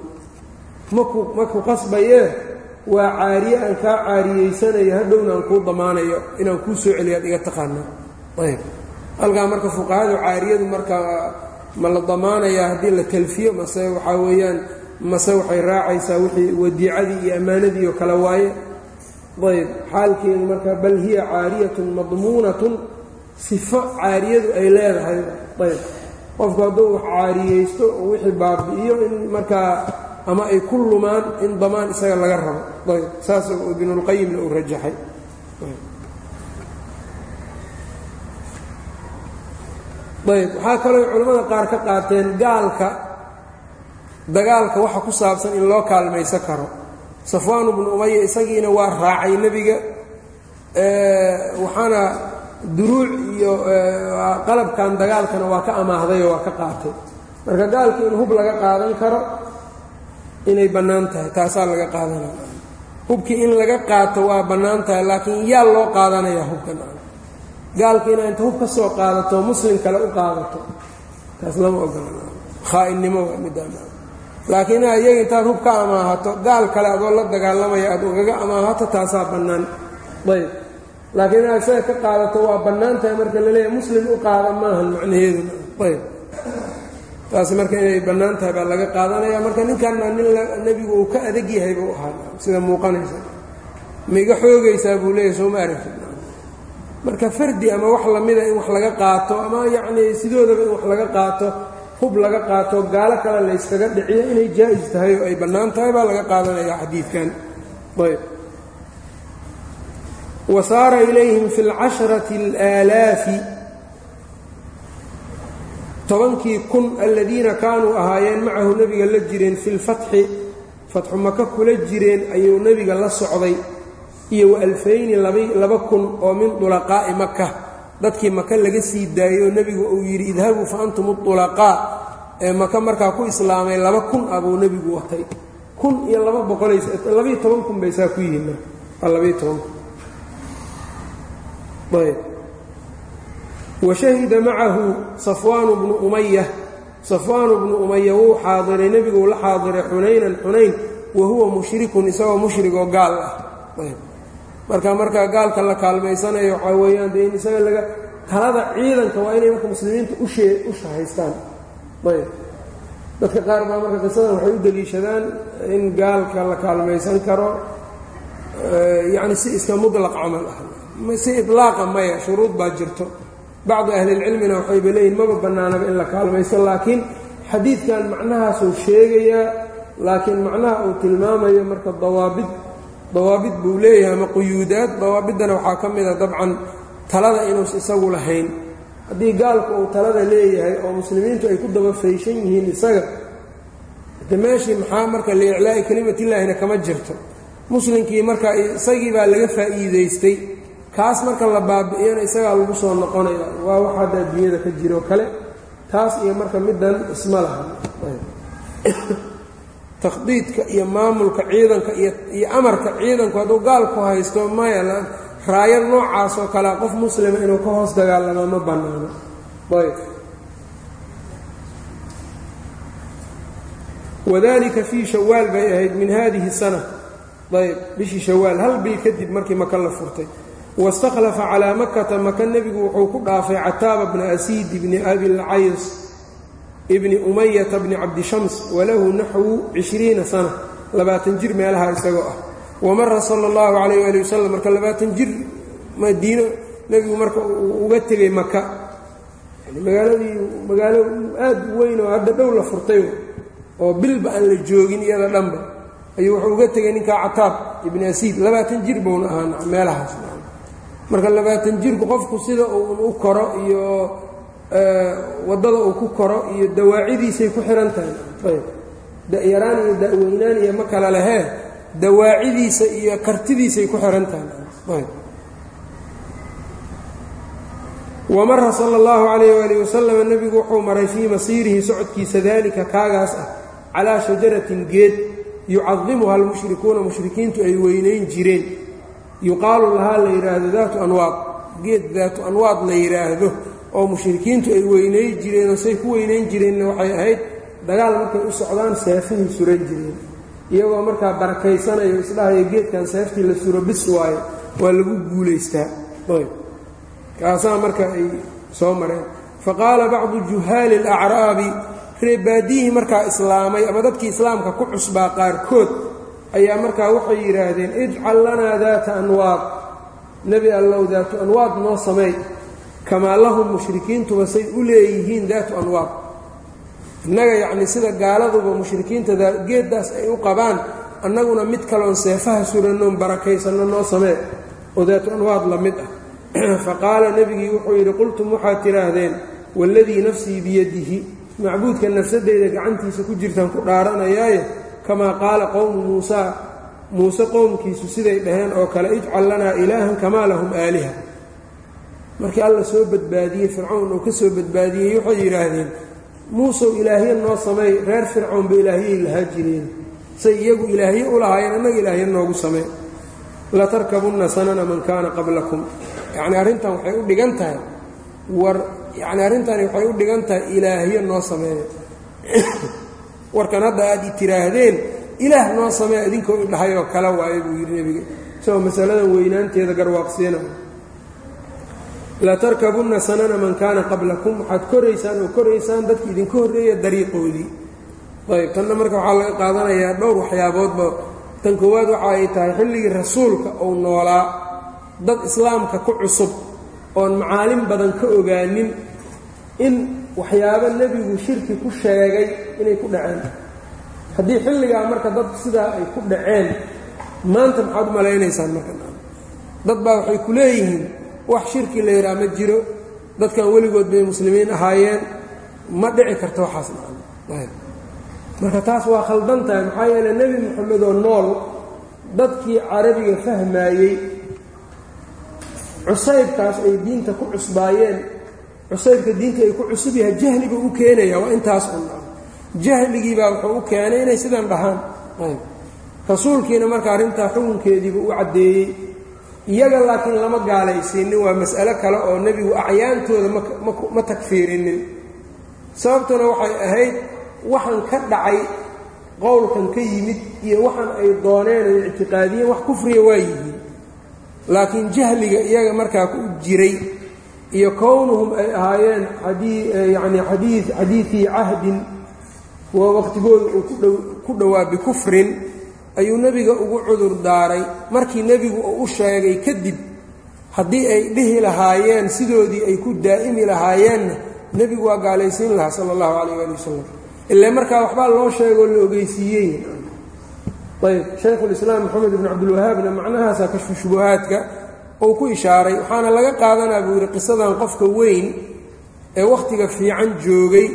Maku maku qasbayee? Waa caariye aan kaa caariyeysanayo hadhowna aan kuu damaanayo inaan kuu soo celiyo ad iga taqaanaa. Ayb halkaa marka fuqahadu caariyadu marka ma la damaanayaa haddii la talfiyo mase waxaa weeyaan mase waxay raacaysaa wixii wadiicadii iyo ammaanadii oo kale waaye. Ayb xaalkeedu marka bal hiya caariyatun madmuunatun sifo caariyadu ay leedahay. Ayb qofku hadduu wax caariyeysto oo wixii baabi'iyo in markaa ama ay ku lumaan in damaan isaga laga rabo. Ayb saas ibnulqayimna uu rajaxay ayb waxaa kaloo culimmada qaar ka qaateen gaalka dagaalka waxa ku saabsan in loo kaalmaysan karo. Safwaan bnu umaya isagiina waa raacay nebiga waxaana duruuc iyo qalabkan dagaalkana waa ka amaahdayo waa ka qaatay. Marka gaalka in hub laga qaadan karo inay bannaan tahay taasaa laga qaadanaya. Hubkii in laga qaato waa bannaan tahay laakiin yaa loo qaadanaya hubkan gaalka inaa inta hub ka soo qaadato muslim kale u qaadato. Taas lama ogola khaainnimo waa midaan laakiin inaa iyaga intaad hub ka amaahato gaal kale adoo la dagaalamaya aad ugaga amaahato taasaa bannaan. Ayb laakiin inaad isaga ka qaadato waa bannaan tahay marka la leeyahay muslim u qaada maahan macnaheeduna. Ayb taasi marka inay bannaan tahay baa laga qaadanaya marka ninkanna nin nebigu uu ka adag yahay buu ahaa. Sida muuqanaysa. Ma iga xoogaysaa buu leeyahay soo ma aragtid marka fardi ama wax lamida in wax laga qaato ama yacnii sidoodaba in wax laga qaato hub laga qaato gaalo kale layskaga dhiciyo inay jaa-is tahay oo ay bannaan tahay baa laga qaadanaya xadiidkan. Ayb. Wa ilayhim fi اlcasharati اlaalaafi tobankii kun aladiina kaanuu ahaayeen macahu nebiga la jireen fi lfatxi fatxu maka kula jireen ayuu nebiga la socday iyo wa alfayni laba kun oo min dulaqaa'i maka dadkii maka laga sii daayey oo nebigu uu yidhi idhabuu fa antum udulaqaa ee maka markaa ku islaamay laba kun ah nebigu watay. Kun iyo laba boqolaylabayo toban kun bay saa ku yihiin. Labayo toban kun. Ayb. Wa shahida macahu safwaanu bnu umaya safwaanu bnu umaya wuu xaadiray nebiguu la xaadiray xunaynan xunayn wa huwa mushrikun isagoo mushrigoo gaal ah marka markaa gaalka la kaalmaysanayo waxaa weeyaan dee in isaga laga talada ciidanka waa inay marka muslimiinta ushee u shahaystaan ayb. Dadka qaar baa marka qisadan waxay u deliishadaan in gaalka la kaalmaysan karo yacni si iska mudlaq camal ah. Si iطlaaqa maya shuruud baa jirto. Bacdu ahlilcilmina waxayba leeyihiin maba bannaanaba in la kaalmaysto laakiin xadiidkan macnahaasuu sheegayaa laakiin macnaha uu tilmaamayo marka dawaabid dawaabid buu leeyahay ama quyuudaad. Dawaabiddana waxaa ka mida dabcan talada inuus isagu lahayn. Haddii gaalku uu talada leeyahay oo muslimiintu ay ku daba fayshan yihiin isaga de meeshii maxaa marka liiclaa'i kelimatillaahina kama jirto. Muslimkii marka isagii baa laga faa'iidaystay. Kaas marka la baabi'iyana isagaa lagu soo noqonaya. Waa waxa hadda adduunyada ka jiroo kale. Taas iyo marka middan isma laha takhdiidka iyo maamulka ciidanka iyo amarka ciidanku hadduu gaalku haysto maya raayad noocaas oo kalea qof muslima inuu ka hoos dagaalama ma bannaano. Ayb. Wadalika fii shawaal bay ahayd min hadihi sana. Ayb bishii shawaal hal bil kadib markii maka la furtay. Waاstakhlafa calaa makata maka nebigu wuxuu ku dhaafay cataaba bna asiid bni abilcays bni umayata bni cabdishams walahu naxwu cishriina sana labaatan jir meelaha isagoo ah. Wamara sala اllahu calayh ali wasalam marka labaatan jir madiino nebigu marka uga tegay maka magaaladii magaalo aad u weyn oo hadda dhow la furtay oo bilba aan la joogin iyada dhanba ayuu wuxuu uga tegay ninkaa cataab ibni asiid labaatan jir buuna ahaa meelahaas. Marka labaatan jirku qofku sida uu u koro iyo waddada uu ku koro iyo dawaacidiisay ku xihan tahay. Ayb. Iyo da-weynaan iyo ma kala lehee dawaacidiisa iyo kartidiisay ku xihan tahay. Wamara sala اllahu calayh waalih wasalam nebigu wuxuu maray fii masiirihi socodkiisa daalika kaagaas ah calaa shajaratin geed yucadimuha almushrikuuna mushrikiintu ay weynayn jireen. Yuqaalu lahaa la yidhaahdo daatu anwaad geed daatu anwaad la yidhaahdo oo mushrikiintu ay weynay jireenoo say ku weynayn jireenna waxay ahayd dagaal markay u socdaan seefahay suran jireen. Iyagoo markaa barakaysanayo isdhahayo geedkan seeftii la suro bis waayo waa lagu guulaystaa. Kaasaa marka ay soo mareen. Fa qaala bacdu juhaali alacraabi reebaadiyihii markaa islaamay ama dadkii islaamka ku cusbaa qaarkood ayaa markaa waxay yidhaahdeen ijcal lanaa daata anwaad nebi allow daatu anwaad noo sameey kamaa lahum mushrikiintuba say u leeyihiin daatu anwaad innaga yacnii sida gaaladuba mushrikiinta geeddaas ay u qabaan annaguna mid kaloon seefaha surannoon barakaysanno noo samee oo daatu anwaad la mid ah. [clears throat] Fa qaala nebigii wuxuu yidhi qultum waxaad tidhaahdeen waaladii nafsii biyadihi. Macbuudka nafsadeyda gacantiisa ku jirtaan ku dhaaranayaaye kamaa qaala qowmu muusaa muuse qowmkiisu siday dhaheen oo kale ijcal lanaa ilaahan kamaa lahum aaliha markii alla soo badbaadiyey fircawn uu ka soo badbaadiyey waxay yidhaahdeen muusow ilaahye noo sameey reer fircawnba ilaahyay lahaa jireen. Say iyagu ilaahye u lahaayeen annaga ilaahye noogu samee latarkabunna sanana man kaana qablakum. Yacnii arrintan waxay u dhigan tahay war yacni arrintani waxay u dhigan tahay ilaahyo noo sameeya [coughs] warkan hadda aad i tiraahdeen ilaah noo sameeya idinkoo idhahay oo kale waayo buu yidhi nebiga. Isagoo masaladan weynaanteeda garwaaqsiina latarkabunna sanana man kaana qablakum. Waxaad koraysaan oo koraysaan dadki idinka horreeya dariiqoodii. Ayb tanna marka waxaa laga qaadanayaa dhowr waxyaaboodba tan koowaad waxa ay tahay xilligii rasuulka uu noolaa. Dad islaamka ku cusub oon macaalim badan ka ogaanin in waxyaabo nebigu shirki ku sheegay inay ku dhaceen. Haddii xilligaa marka dad sidaa ay ku dhaceen maanta maxaad u malaynaysaan marka. Dad baa waxay ku leeyihiin wax shirki la yidhaha ma jiro. Dadkan weligood bay muslimiin ahaayeen. Ma dhici karto waxaas marka taas waa khaldan tahay maxaa yeele nebi moxamed oo nool dadkii carabiga fahmaayey cusaybkaas ay diinta ku cusbaayeen. Cusaybka diinta ay ku cusub yahay jahli u keenaya waa intaas un jahligiibaa wuxuu u keenay inay sidan dhahaan. Rasuulkiina marka arrintaa xukunkeediiba u caddeeyey iyaga laakiin lama gaalaysiinin waa mas'alo kale oo nebigu acyaantooda ma takfiirinin. Sababtuna waxay ahayd waxaan ka dhacay qowlkan ka yimid iyo waxaan ay dooneen ay ictiqaadiyeen wax kufriya waa yihiin. Laakiin jahliga iyaga markaa ku jiray iyo kownuhum ay ahaayeen yani adii xadiidii cahdin waa waqtigooda uu ku dhowaa bikufrin ayuu nebiga ugu cudur daaray. Markii nebigu uu u sheegay kadib haddii ay dhihi lahaayeen sidoodii ay ku daa'imi lahaayeenna nebigu waa gaalaysiin lahaa sala allahu calayh ali wasalam ilaa markaa waxbaa loo sheegoo la ogeysiiyey. Ayb shaykhulislaam moxamed ibn cabdilwahaabna macnahaasaa kashfu shubuhaadka uu ku ishaaray waxaana laga qaadanaa buu yidhi qisadan qofka weyn ee wakhtiga fiican joogay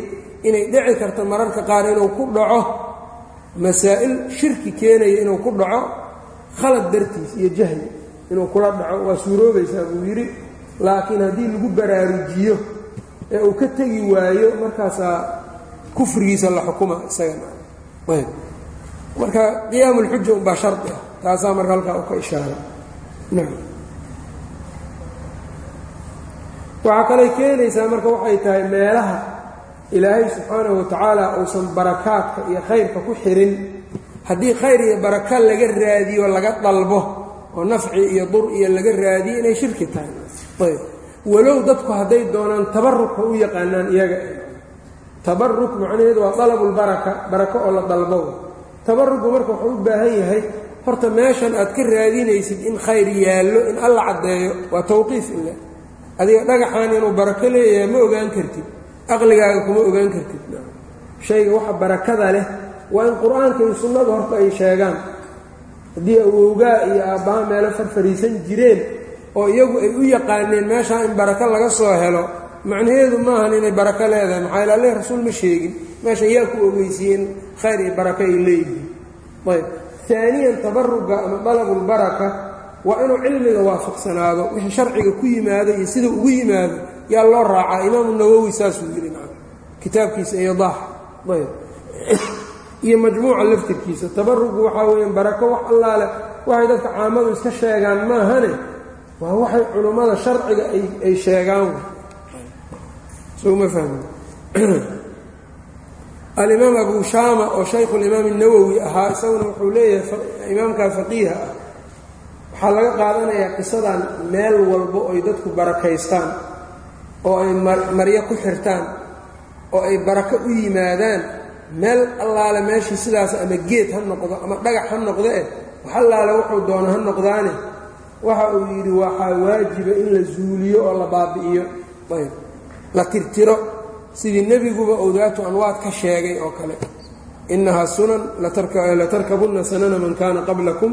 inay dhici karto mararka qaar inuu ku dhaco masaa'il shirki keenaya inuu ku dhaco khalad dartiis iyo jahli inuu kula dhaco waa suuroobaysaa buu yidhi. Laakiin haddii lagu baraarujiyo ee uu ka tegi waayo markaasaa kufrigiisa la xukuma isagana ayb. Marka qiyaamu lxuja unbaa shardi ah. Taasaa marka halkaa u ka ishaaray waxaa kalay keenaysaa marka waxay tahay meelaha ilaahay subxaanahu watacaala uusan barakaadka iyo khayrka ku xirin. Haddii khayr iyo baraka laga raadiyo laga dalbo oo nafci iyo dur iyo laga raadiyo inay shirki tahay. Ayb. Walow dadku hadday doonaan tabaruk ha u yaqaanaan iyaga. Tabaruk macnaheedu waa dalabulbaraka barako oo la dalbo. Tabaruku marka wuxuu u baahan yahay horta meeshan aad ka raadinaysid in khayr yaallo in alla caddeeyo waa tawqiif ile adiga dhagaxaan inuu barako leeyahay ma ogaan kartid aqligaaga kuma ogaan kartid. Shayga waxa barakada leh waa in qur'aanka iyo sunnada horta ay sheegaan. Haddii awowgaa iyo aabbaha meelo farfariisan jireen oo iyagu ay u yaqaaneen meeshaa in barako laga soo helo macnaheedu maahan inay barako leedahay. Maxaa ila alleh rasuul ma sheegin. Meeshan yaa ku ogeysiiyey in khayr iyo barako ay leeyihiin. Ayb. Aaniyan tabaruga ama dalabulbaraka waa inuu cilmiga waafaqsanaado wixii sharciga ku yimaado iyo sida ugu yimaado yaa loo raacaa imaamu nawowi saasuu yidhi kitaabkiisa iyodaax ayb. Iyo majmuuca laftirkiisa tabarugu waxaa weeyaan barako wax allaale waxay dadka caamadu iska sheegaan maahane? Waa waxay culummada sharciga ay sheegaan. Soma [clears throat] alimaam abu shaama oo shaykhulimaam الnawowi ahaa isaguna wuxuu leeyahay imaamkaa faqiiha ah. Waxaa laga qaadanayaa qisadan meel walbo ay dadku barakaystaan oo ay maryo ku xirtaan oo ay barako u yimaadaan meel allaale meeshii sidaas ama geed ha noqdo ama dhagax ha noqdo eh wax allaale wuxuu doono ha noqdaane waxa uu yidhi waxaa waajiba in la zuuliyo oo la baabi'iyo. Ayb. La tirtiro. Sidii nebiguba uu daatu anwaad ka sheegay oo kale. Innahaa sunan latarkabunna sanana man kaana qablakum.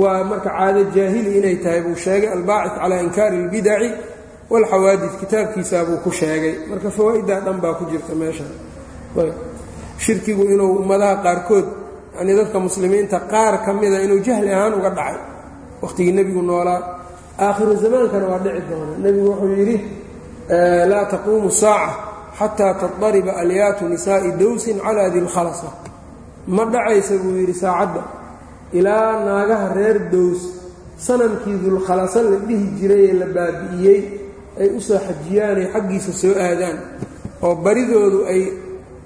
Waa marka caado jaahili inay tahay buu sheegay albaacid calaa inkaari اlbidaci wاlxawaadid kitaabkiisaabuu ku sheegay. Marka fawaa'idaa dhan baa ku jirta meesha. Shirkigu inuu ummadaha qaarkood yani dadka muslimiinta qaar ka mida inuu jahli ahaan uga dhacay wakhtigii nebigu noolaa aakhiru zamaankana waa dhici doona. Nebigu wuxuu yidhi laa taquumu saaca xataa tadariba alyaatu nisaa'i dowsin calaa dilkhalasa ma dhacaysa buu yidhi saacadda. Ilaa naagaha reer dows sanamkii dulkhalasa la dhihi jiray ee la baabi'iyey ay u soo xajiyaanay xaggiisa soo aadaan oo baridoodu ay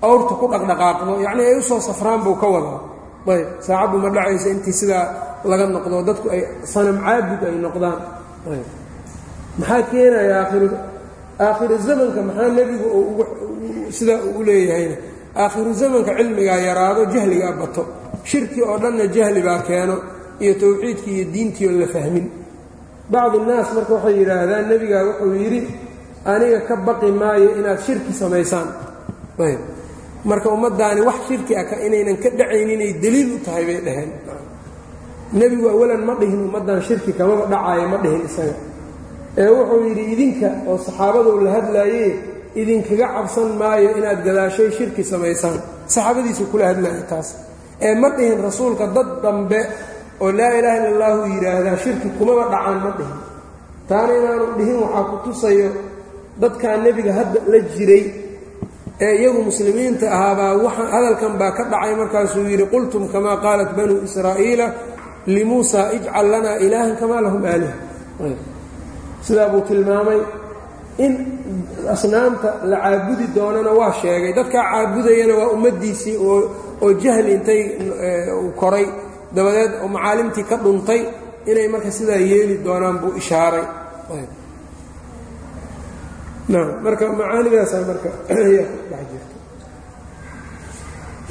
awrta ku dhaqdhaqaaqdo yacnii ay u soo safraan buu ka wadaa. Ayb saacaddu ma dhacaysa intii sidaa laga noqdo dadku ay sanam caabud ay noqdaan. Maxaa keenaya aakhiru zamanka maxaa nebigu sidaa uu u leeyahayna? Aakhiru zamanka cilmigaa yaraado jahligaa bato. Shirki oo dhanna jahli baa keeno iyo towxiidkii iyo diintii oon la fahmin bacdi innaas marka waxay yidhaahdaan nebigaa wuxuu yidhi aniga ka baqi maayo inaad shirki samaysaan. Marka ummaddaani wax shirki ah inaynan ka dhacaynin inay deliil u tahay bay dhaheen. Nebigu awalan ma dhihin ummaddan shirki kamaba dhacaayo ma dhihin isaga. Ee wuxuu yidhi idinka oo saxaabadu la hadlaaye idinkaga cabsan maayo inaad gadaashay shirki samaysaan. Saxaabadiisu kula hadlaayo taas. Ee ma dhihin rasuulka dad dambe oo laa ilaaha illa allahu yidhaahdaa shirki kumaba dhacaan ma dhihin. Taana inaanu dhihin waxaa ku tusayo dadkaa nebiga hadda la jiray ee iyagu muslimiinta ahaabaa waxa hadalkan baa ka dhacay markaasuu yidhi qultum kamaa qaalat banuu israa'iila limuusaa ijcal lanaa ilaahan kamaa lahum aaliha. Sidaa buu tilmaamay. In asnaamta la caabudi doonana waa sheegay. Dadkaa caabudayana waa ummaddiisii oo jahli intay koray dabadeed oo macaalimtii ka dhuntay inay marka sidaa yeeli doonaan buu ishaaray. Marka macaanidaasaa marka ayaa ku dhex jirta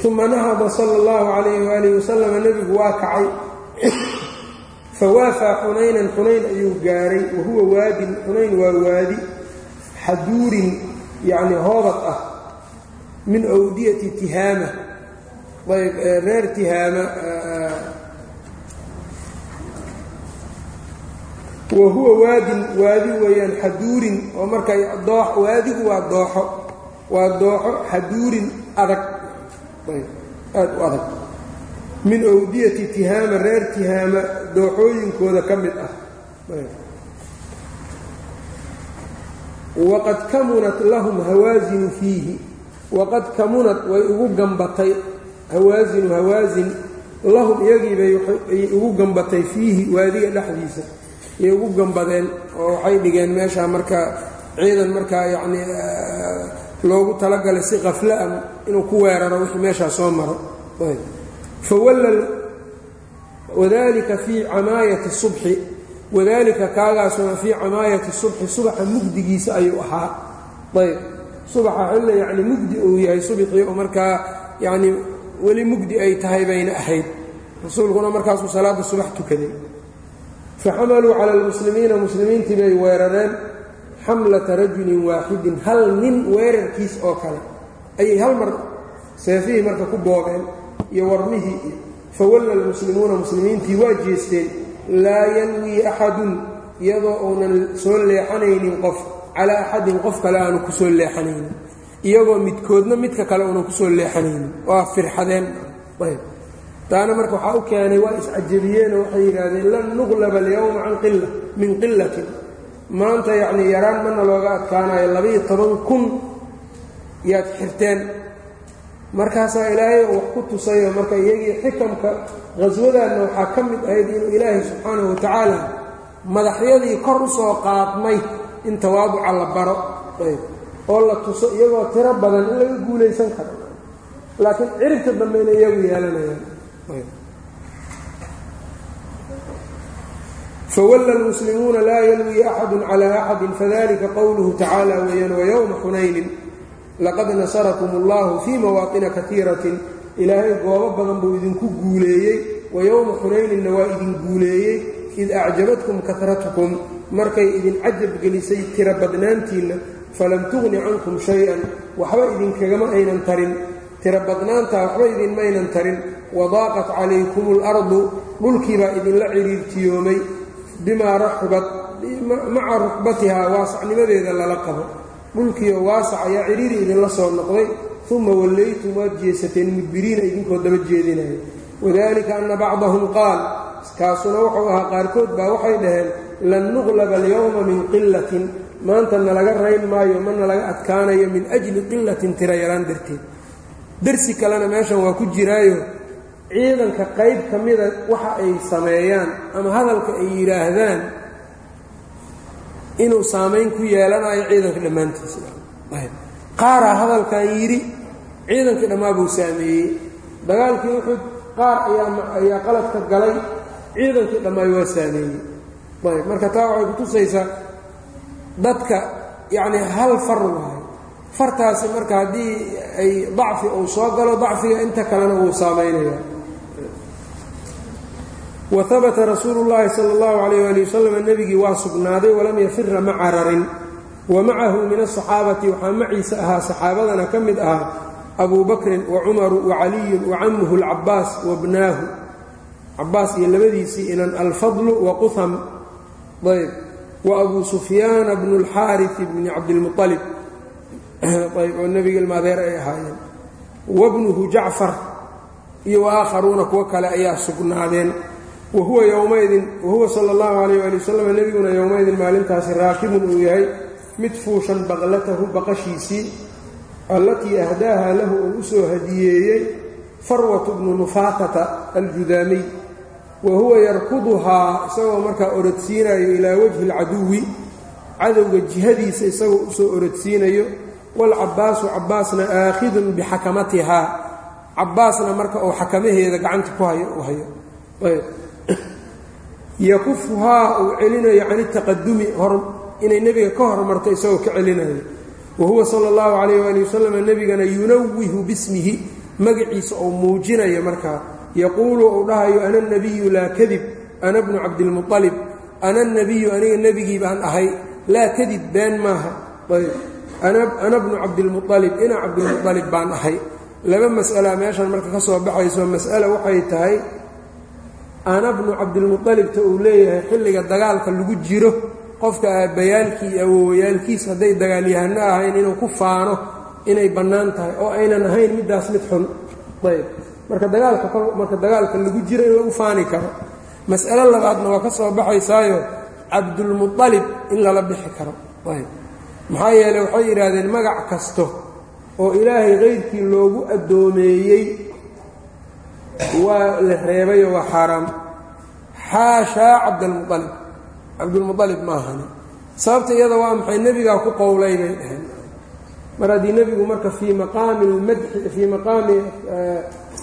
uma nahada sala اllahu calayhi waalihi wasalama nebigu waa kacay. Fawaafaa xunaynan xunayn ayuu gaaray. Wahuwa waadin xunayn waa waadi. Xaduurin yacni hoobad ah. Min awdiyati tihaama. Ayb reer tihaama wa huwa waadin waadi weeyaan xaduurin oo marka waadigu waa dooxo waa dooxo xaduurin adag. Aada u adag. Min awdiyati tihaama reer tihaama dooxooyinkooda ka mid ah. Waqad kamunat lahum hawaasinu fiihi. Waqad kamunat way ugu gambatay. Hawaasinu hawaasin lahum iyagiibay ayay ugu gambatay fiihi waadiga dhexdiisa ayay ugu gambadeen oo waxay dhigeen meeshaa marka ciidan markaa yacnii loogu talagalay si qafla-a inuu ku weeraro wixii meeshaa soo maro. Fawalla wadalika fii camaayati subxi wadalika kaagaasuna fii camaayati subxi subaxa mugdigiisa ayuu ahaa. Ayb. Subaxa xilla yacni mugdi uu yahay subxii oo markaa yacni weli mugdi ay tahay bayna ahayd. Rasuulkuna markaasuu salaadda subax tukaday faxamaluu cala almuslimiina muslimiintii bay weerareen xamlata rajulin waaxidin hal nin weerarkiis oo kale ayay hal mar seefihii marka ku boobeen iyo warmihii iyo fawalla almuslimuuna muslimiintii waa jeesteen laa yanwii axadun iyadoo uunan soo leexanaynin qof calaa axadin qof kale aanu ku soo leexanaynin iyagoo midkoodna midka kale uunan ku soo leexanaynin waa firxadeen taana marka waxaa u keenay waa iscajabiyeenoo waxay yidhaahdeen lan nuqlaba alyowma can qila min qilatin maanta yacnii yaraan mana looga adkaanayo labaiyo toban kun yaad xirteen. Markaasaa ilaahay oo wax ku tusayo marka iyagii xikamka qhaswadaanna waxaa ka mid ahayd inuu ilaahay subxaanahu watacaala madaxyadii kor u soo qaadmay in tawaaduca la baro. Ayb. Oo la tuso iyagoo tiro badan in laga guulaysan karo. Laakiin ciribta dambeyna iyagu yeelanayaan fawalla almuslimuuna laa yanwii axadu calaa axadin fadalika qowluhu tacaala weeyaan wayowma xunaynin laqad nasarakum allahu fii mawaaطina kaiiratin ilaahay goobo badan buu idinku guuleeyey wayowma xunayninna waa idin guuleeyey id acjabatkum karatukum markay idin cajab gelisay tiro badnaantiinna falam tuqni cankum shay-an waxba idinkagama aynan tarin tiro badnaantaa waxba idinmaynan tarin wadaaqat calaykum اlardu dhulkiibaa idinla ciriirtiyoomay bimaa raxubat maca ruxbatihaa waasacnimadeeda lala qabo. Dhulkiioo waasac ayaa ciriiri idinla soo noqday uma wallaytum waad jeesateen mudbiriina idinkoo daba jeedinaya. Wadalika ana bacdahum qaal kaasuna wuxuu ahaa qaarkood baa waxay dhaheen lan nuqlaba alyowma min qilatin maanta nalaga rayn maayo ma nalaga adkaanayo min ajli qilatin tira yaraan darteed. Darsi kalena meeshan waa ku jiraayo ciidanka qayb ka mida waxa ay sameeyaan ama hadalka ay yidhaahdaan inuu saamayn ku yeelanayo ciidanka dhammaantiisa qaaraa hadalkan yidhi ciidankii dhammaa buu saameeyey. Dagaalkii uxud qaar ayaa qaladka galay. Ciidankii dhammaay waa saameeyey. Ayb. Marka taa waxay kutusaysaa dadka yacni hal far waayo fartaasi marka haddii ay dacfi uu soo galo dacfiga inta kalena wuu saamaynaya wa habata rasuulu llaahi sala allahu calayh waali wasalam nebigii waa sugnaaday walam yafira ma cararin. Wa macahu min asaxaabati waxaa maciisa ahaa saxaabadana ka mid ahaa abuu wa cumaru wa caliyun wa camuhu alcabaas wa bnaahu. Cabaas iyo labadiisii inan alfadlu wa quham ayb. Wa abuu sufyaana bnu اlxaariثi bni cabdilmualib ayb oo nebiga ilmaadeer ay ahaayeen. Wabnuhu jacfar iyo waakharuuna kuwo kale ayaa sugnaadeen wahuwa yowmaydin wahuwa sala اllahu alayh ali wasalam nebiguna yowmaydin maalintaasi raakibun uu yahay mid fuushan baqlatahu baqashiisii allatii ahdaaha lahu uu u soo hadiyeeyey farwatu bnu nufaatata aljudaamiy. Wa huwa yarkuduhaa isagoo markaa orodsiinayo ilaa wajhi alcaduwi cadowga jihadiisa isagoo u soo orodsiinayo waalcabbaasu cabbaasna aakhidun bixakamatihaa. Cabbaasna marka uu xakamaheeda gacanta ku hayo u hayo yakufuhaa uu celinayo can itaqadumi inay nebiga ka hormarto isagoo ka celinayo wa huwa sala allahu calayh waali wasalam nebigana yunawihu bismihi magaciisa uu muujinayo markaa. Yaquulu uu dhahayo ana nabiyu laa kadib ana bnu cabdilmualib ana nabiyu aniga nebigii baan ahay laa kadib been maaha. Ana bnu cabdilmualib ina cabdilmualib baan ahay. Laba mas'ala meeshan marka ka soo baxayso mas'ala waxay tahay ana bnu cabdilmualibta uu leeyahay xilliga dagaalka lagu jiro qofka aabbayaalkii iyo awowayaalkiis hadday dagaalyahano ahayn inuu ku faano inay bannaan tahay oo aynan ahayn middaas mid xun. Ayb. Marka dagaalka marka dagaalka lagu jiro in lagu faani karo mas'alo labaadna waa ka soo baxaysaayo cabdulmualib in lala bixi karo. Ayb. Maxaa yeeley waxay yidhaahdeen magac kasto oo ilaahay kayrkii loogu addoomeeyey waa la reebayo waa xaaraam. Xaashaa cabdalmualib cabdulmualib ma ahani. Sababta iyada waa maxay? Nebigaa ku qowlay bay dhaheen. Mar haddii nebigu marka fii maqaami lmadxi fii maqaami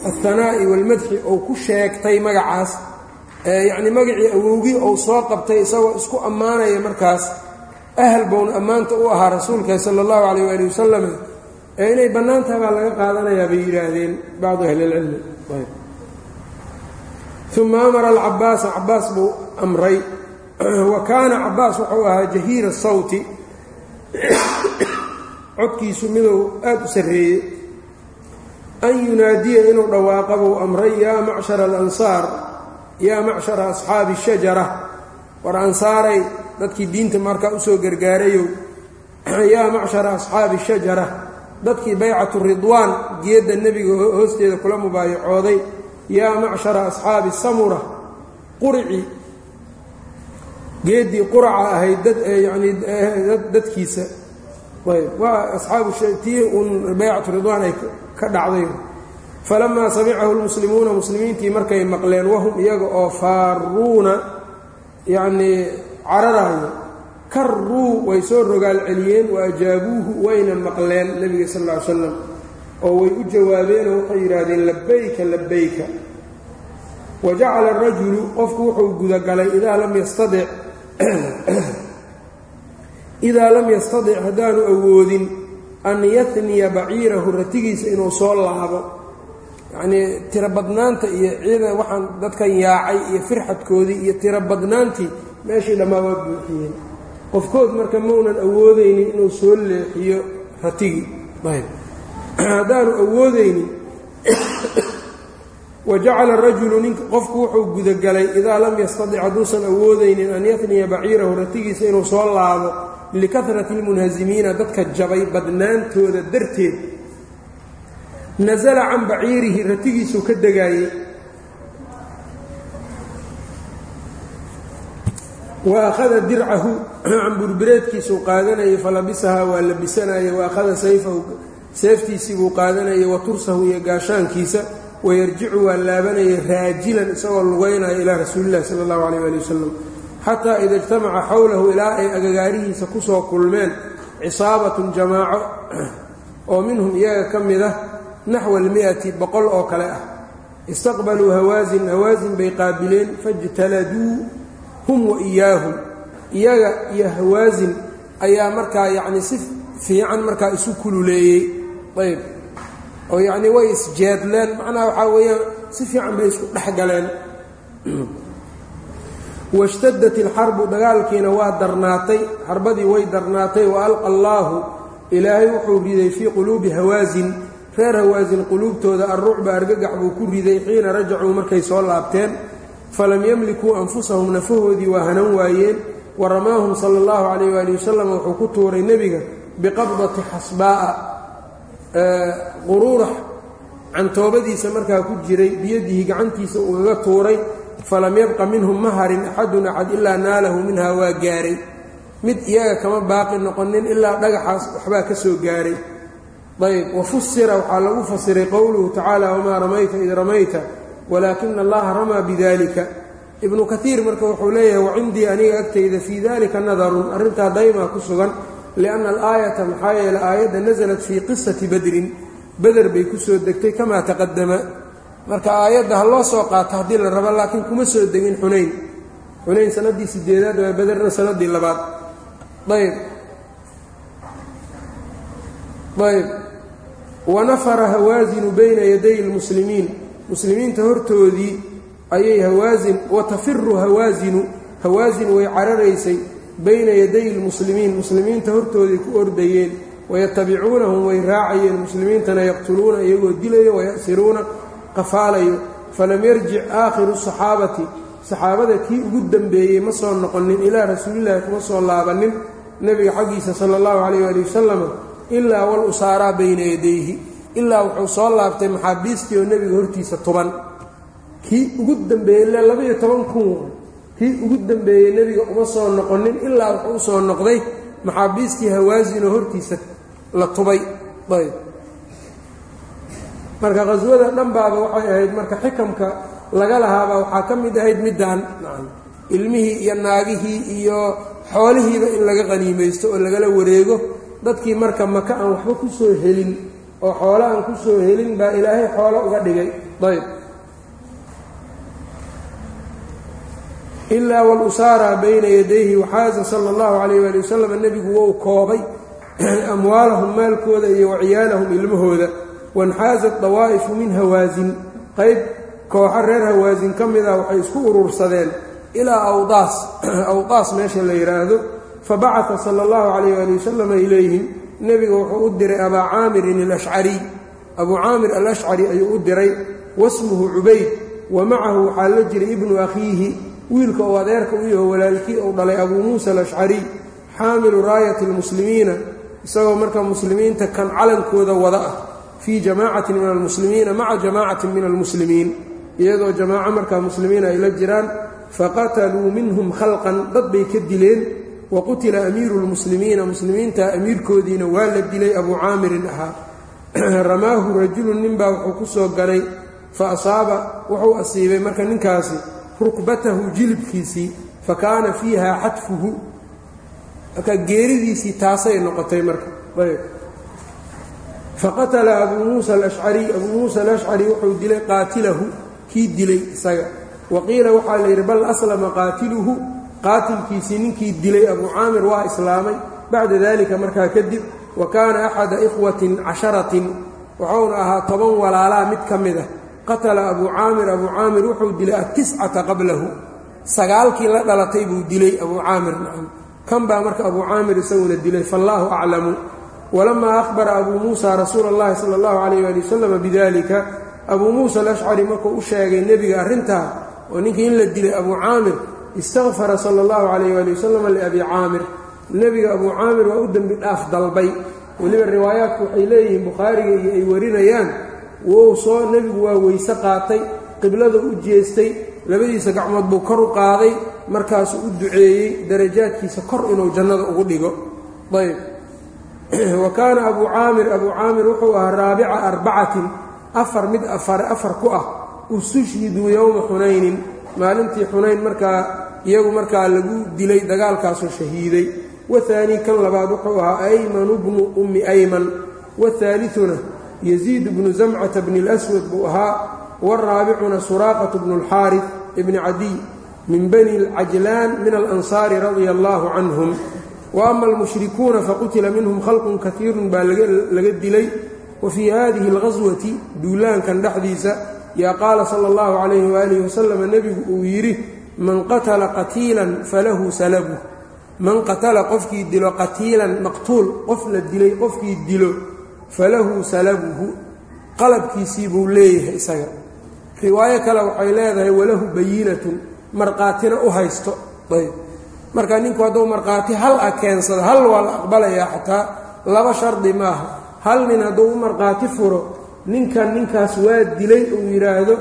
alhanaa'i waalmadxi uu ku sheegtay magacaas yacni magacii awowgii uu soo qabtay isagoo isku ammaanaya markaas ahal bown ammaanta u ahaa rasuulka sala allahu calayh waali wasalam ee inay bannaantaha baa laga qaadanayaa bay yidhaahdeen bacdu ahli ilcilmi uma amara alcabaasa cabaas buu amray. [clears throat] Wa kaana cabaas wuxuu ahaa jahiira sawti [clears throat] codkiisu miduu aad u sarreeyey. An yunaadiya inuu dhawaaqa buu amray yaa macshara alansaar yaa macshara asxaabi shajara war ansaaray dadkii diinta markaa u soo gargaarayow. [clears throat] Yaa macshara asxaabi shajara dadkii baycatu ridwaan geedda nebiga hoosteeda kula mubaayacooday yaa macshara asxaabi samura qurici geeddii quraca ahayd dad yanii dadkiisa. Ayb waa asxaabu tii uun baycatu ridwaan ay ka dhacday. Falamaa samicahu lmuslimuuna muslimiintii markay maqleen wahum iyaga oo faaruuna yacnii cararaayo. Karruu way soo rogaal celiyeen wa ajaabuuhu wayna maqleen nebiga sal ll ly slam oo way u jawaabeenoo waxay yidhaahdeen labayka labayka wa jacala arajulu qofku wuxuu gudagalay idaa lam yastadic [clears throat] idaa lam yastadic haddaanu awoodin an yatniya baciirahu ratigiisa inuu soo laabo. Yacnii tiro badnaanta iyo ciidan waxaan dadkan yaacay iyo firxadkoodii iyo tiro badnaantii meeshii dhammaa waa buuxiyeen. Qofkood marka maunan awoodaynin inuu soo leexiyo ratigii. Ayb haddaanu awoodaynin wajacala rajulu nink qofku wuxuu gudagalay idaa lam yastadic hadduusan awoodaynin an yafniya baciirahu ratigiisa inuu soo laabo likarati اlmunhasimiina dadka jabay badnaantooda darteed. Nasala can baciirihi ratigiisuu ka degaayey wa akhada dircahu camburbireedkiisuu qaadanayay falabisahaa waa labisanayay wa akhada sayfahu seeftiisii buu qaadanayay wa tursahu iyo gaashaankiisa wayarjicu waa laabanayay raajilan isagoo lugaynaya ilaa rasuulillahi sala allahu calayh ali wasalam xataa ida ijtamaca xowlahu ilaa ay agagaarihiisa ku soo kulmeen cisaabatun jamaaco [clears throat] oo minhum iyaga ka mid ah naxwa almi'ati boqol oo kale ah. Istaqbaluu hawaasin hawaasin bay qaabileen fajtaladuu hum wa iyaahum. Iyaga iyo hawaasin ayaa markaa yacni si fiican markaa isu kululeeyey ayb. Oo yacnii way isjeedleen macnaha waxaa weeyaan si fiican bay isku dhex galeen. [clears throat] Washtadat ilxarbu dagaalkiina waa darnaatay xarbadii way darnaatay wa alqa allaahu ilaahay wuxuu riday fii quluubi hawaasin reer hawaasin quluubtooda alrucba argagax buu ku riday xiina rajacuu markay soo laabteen. Falam yamlikuu anfusahum nafahoodii waa hanan waayeen. Wa ramaahum sala allahu calayh waali wasalam wuxuu ku tuuray nebiga biqabdati xasbaa'a quruurax cantoobadiisa markaa ku jiray biyadihi gacantiisa ugaga tuuray falam yabqa minhum ma harin axadun axad ilaa naalahu minhaa waa gaaray mid iyaga kama baaqi noqonin ilaa dhagaxaas waxbaa ka soo gaaray ayb wafusira waxaa lagu fasiray qowluhu tacaala wamaa ramayta id ramayta walaakina allaha ramaa bidalika ibnu kaiir marka wuxuu leeyahay wacindii aniga agtayda fii dalika nadarun arrintaa daymaa ku sugan lianna alaayata maxaa yeele aayadda nasalat fii qisati badrin beder bay ku soo degtay kamaa taqadama marka aayadda ha loo soo qaato haddii la rabo laakiin kuma soo degin xunayn. Xunayn sanadii sideedaad waa bederna sanadii labaad. Ayb ayb wanafara hawaasinu bayna yaday lmuslimiin muslimiinta hortoodii ayay hawaasin watafiru hawaasinu hawaasin way cararaysay bayna yaday lmuslimiin. Muslimiinta hortooday ku ordayeen wayatabicuunahum way raacayeen. Muslimiintana yaqtuluuna iyagoo dilayo wayasiruuna qafaalayo. Falam yarjic aakhiru saxaabati. Saxaabada kii ugu dembeeyey ma soo noqonin ilaa rasuulillaahi kuma soo laabanin nebiga xaggiisa sala allahu calayh waali wasalam ilaa wal usaaraa bayna yadayhi. Ilaa wuxuu soo laabtay maxaabiistii oo nebiga hortiisa tuban. Kii ugu dembeeyey ile labaiyo toban kun kii ugu dembeeyey nebiga uma soo noqonin ilaa wuxuu soo noqday maxaabiistii hawaasinoo hortiisa la tubay. Ayb. Marka qhaswada dhan baaba waxay ahayd marka xikamka laga lahaabaa waxaa ka mid ahayd middaan ilmihii iyo naagihii iyo xoolihiiba in laga qaniimaysto oo lagala wareego. Dadkii marka maka aan waxba ku soo helin oo xoolo aan ku soo helin baa ilaahay xoolo uga dhigay. Ayb ilaa walusaara bayna yadayhi waxaasa sala allahu calayh waali wasalam nebigu wou koobay amwaalahum maalkooda iyo waciyaalahum ilmahooda wanxaasat dawaa'ifu min hawaasin qayb kooxo reer hawaasin ka mid ah waxay isku urursadeen ilaa awdaas awdaas meesha la yidhaahdo fabacata sala allahu calayh waali wasalama ilayhim nebiga wuxuu u diray abaa caamirin alashcariy abuu caamir alashcari ayuu u diray wasmuhu cubayd wa macahu waxaa la jiray ibnu akhiihi wiilka uu adeerka u yaho walaalkii uu dhalay abuu muusa alashcariy xaamilu raayati almuslimiina isagoo marka muslimiinta kan calankooda wada ah fii jamaacatin min almuslimiina maca jamaacatin min almuslimiin. Iyadoo jamaaco markaa muslimiin ay la jiraan faqataluu minhum khalqan dad bay ka dileen wa qutila amiiru lmuslimiina muslimiinta amiirkoodiina waa la dilay abuu caamirin ahaa. [clears throat] Ramaahu rajulun ninbaa wuxuu ku soo ganay fa asaaba wuxuu asiibay marka ninkaasi rukbatahu jilibkiisii fa kaana fiiha xadfuhu. Marka geeridiisii taasay noqotay marka faqatala abuu muusa alashcariy abuu muusa alashcari wuxuu dilay qaatilahu kii dilay isaga. Wa qiila waxaa la yidhi bal aslama qaatiluhu. Qaatilkiisii ninkii dilay abuu caamir waa islaamay. Bacda dalika markaa kadib wa kaana axada ikhwatin casharatin wuxuuna ahaa toban walaalaa mid ka mid ah qatala abuu caamir abuu caamir wuxuu dilay atiscata qablahu sagaalkii la dhalatay buu dilay abuu caamir nacam kan baa marka abuu caamir isaguna dilay faallaahu aclamu walamaa akhbara abuu muusa rasuula اllahi sala اllahu calayh ali wasalam bidalika abuu muusa alashcari markuu u sheegay nebiga arrintaa oo ninkii in la dilay abuu caamir istakfara sala اllahu calayh ali wasalam liabii caamir nebiga abuu caamir waa u dembi dhaaf dalbay weliba riwaayaadku waxay leeyihiin bukhaariga iyo ay warinayaan wou soo nebigu waa weyse qaatay qiblada u jeestay labadiisa gacmood buu kor u qaaday markaasuu u duceeyey darajaadkiisa kor inuu jannada ugu dhigo. Ayb [clears throat] wa kaana abuu caamir abuu caamir wuxuu ahaa raabica arbacatin afar mid afar afar ku ah ustushhiduu yowma xunaynin maalintii xunayn markaa iyagu markaa lagu dilay dagaalkaasuu shahiiday. Wahaanii kan labaad wuxuu ahaa aymanu bnu ummi ayman. Wahaaliuna yaziid bnu zamcata bni اlswad buu ahaa waraabicuna suraaqatu bnu اlxaarif bni cadiy min bani اlcajlaan min alansaari radia allahu canhum wa ama almushrikuuna faqutila minhum khalqun kaiirun baa laga dilay wa fii hadihi اlqaswati duulaankan dhexdiisa yaa qaala sala اllahu calayhi waalihi wasalam nebigu uu yidhi man qatala qatiilan falahu salabuh man qatala qofkii dilo qatiilan maqtuul qof la dilay qofkii dilo falahu salabuhu qalabkiisii buu leeyahay isaga. Riwaayo kale waxay leedahay walahu bayinatun markhaatina u haysto. Ayb. Marka ninku hadduu markhaati hal a keensado hal waa la aqbalayaa xataa laba shardi maaha. Hal nin hadduu u markhaati furo ninkan ninkaas waa dilay uu yidhaahdo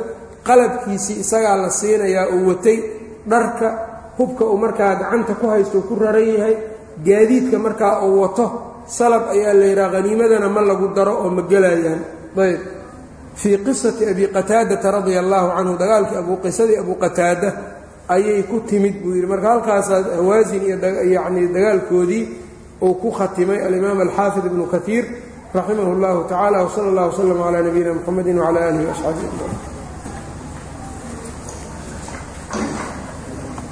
qalabkiisii isagaa la siinayaa uu watay dharka hubka uu markaa gacanta ku haysto ku raran yahay gaadiidka markaa uu wato salab ayaa la yidhaha haniimadana ma lagu daro oo ma gelayaan. Ayb. Fii qisati abi qataadata radia allaahu canhu dagaalkii abuqisadii abu qataada ayay ku timid buu yidhi. Marka halkaasaa hawaasin iyo yacni dagaalkoodii uu ku khatimay alimaam alxaafid ibnu kaiir raximah اllahu tacala wsala اllah wslm calaa nabiyina mxamedi wcala alihi waasxaabihi ajmaciin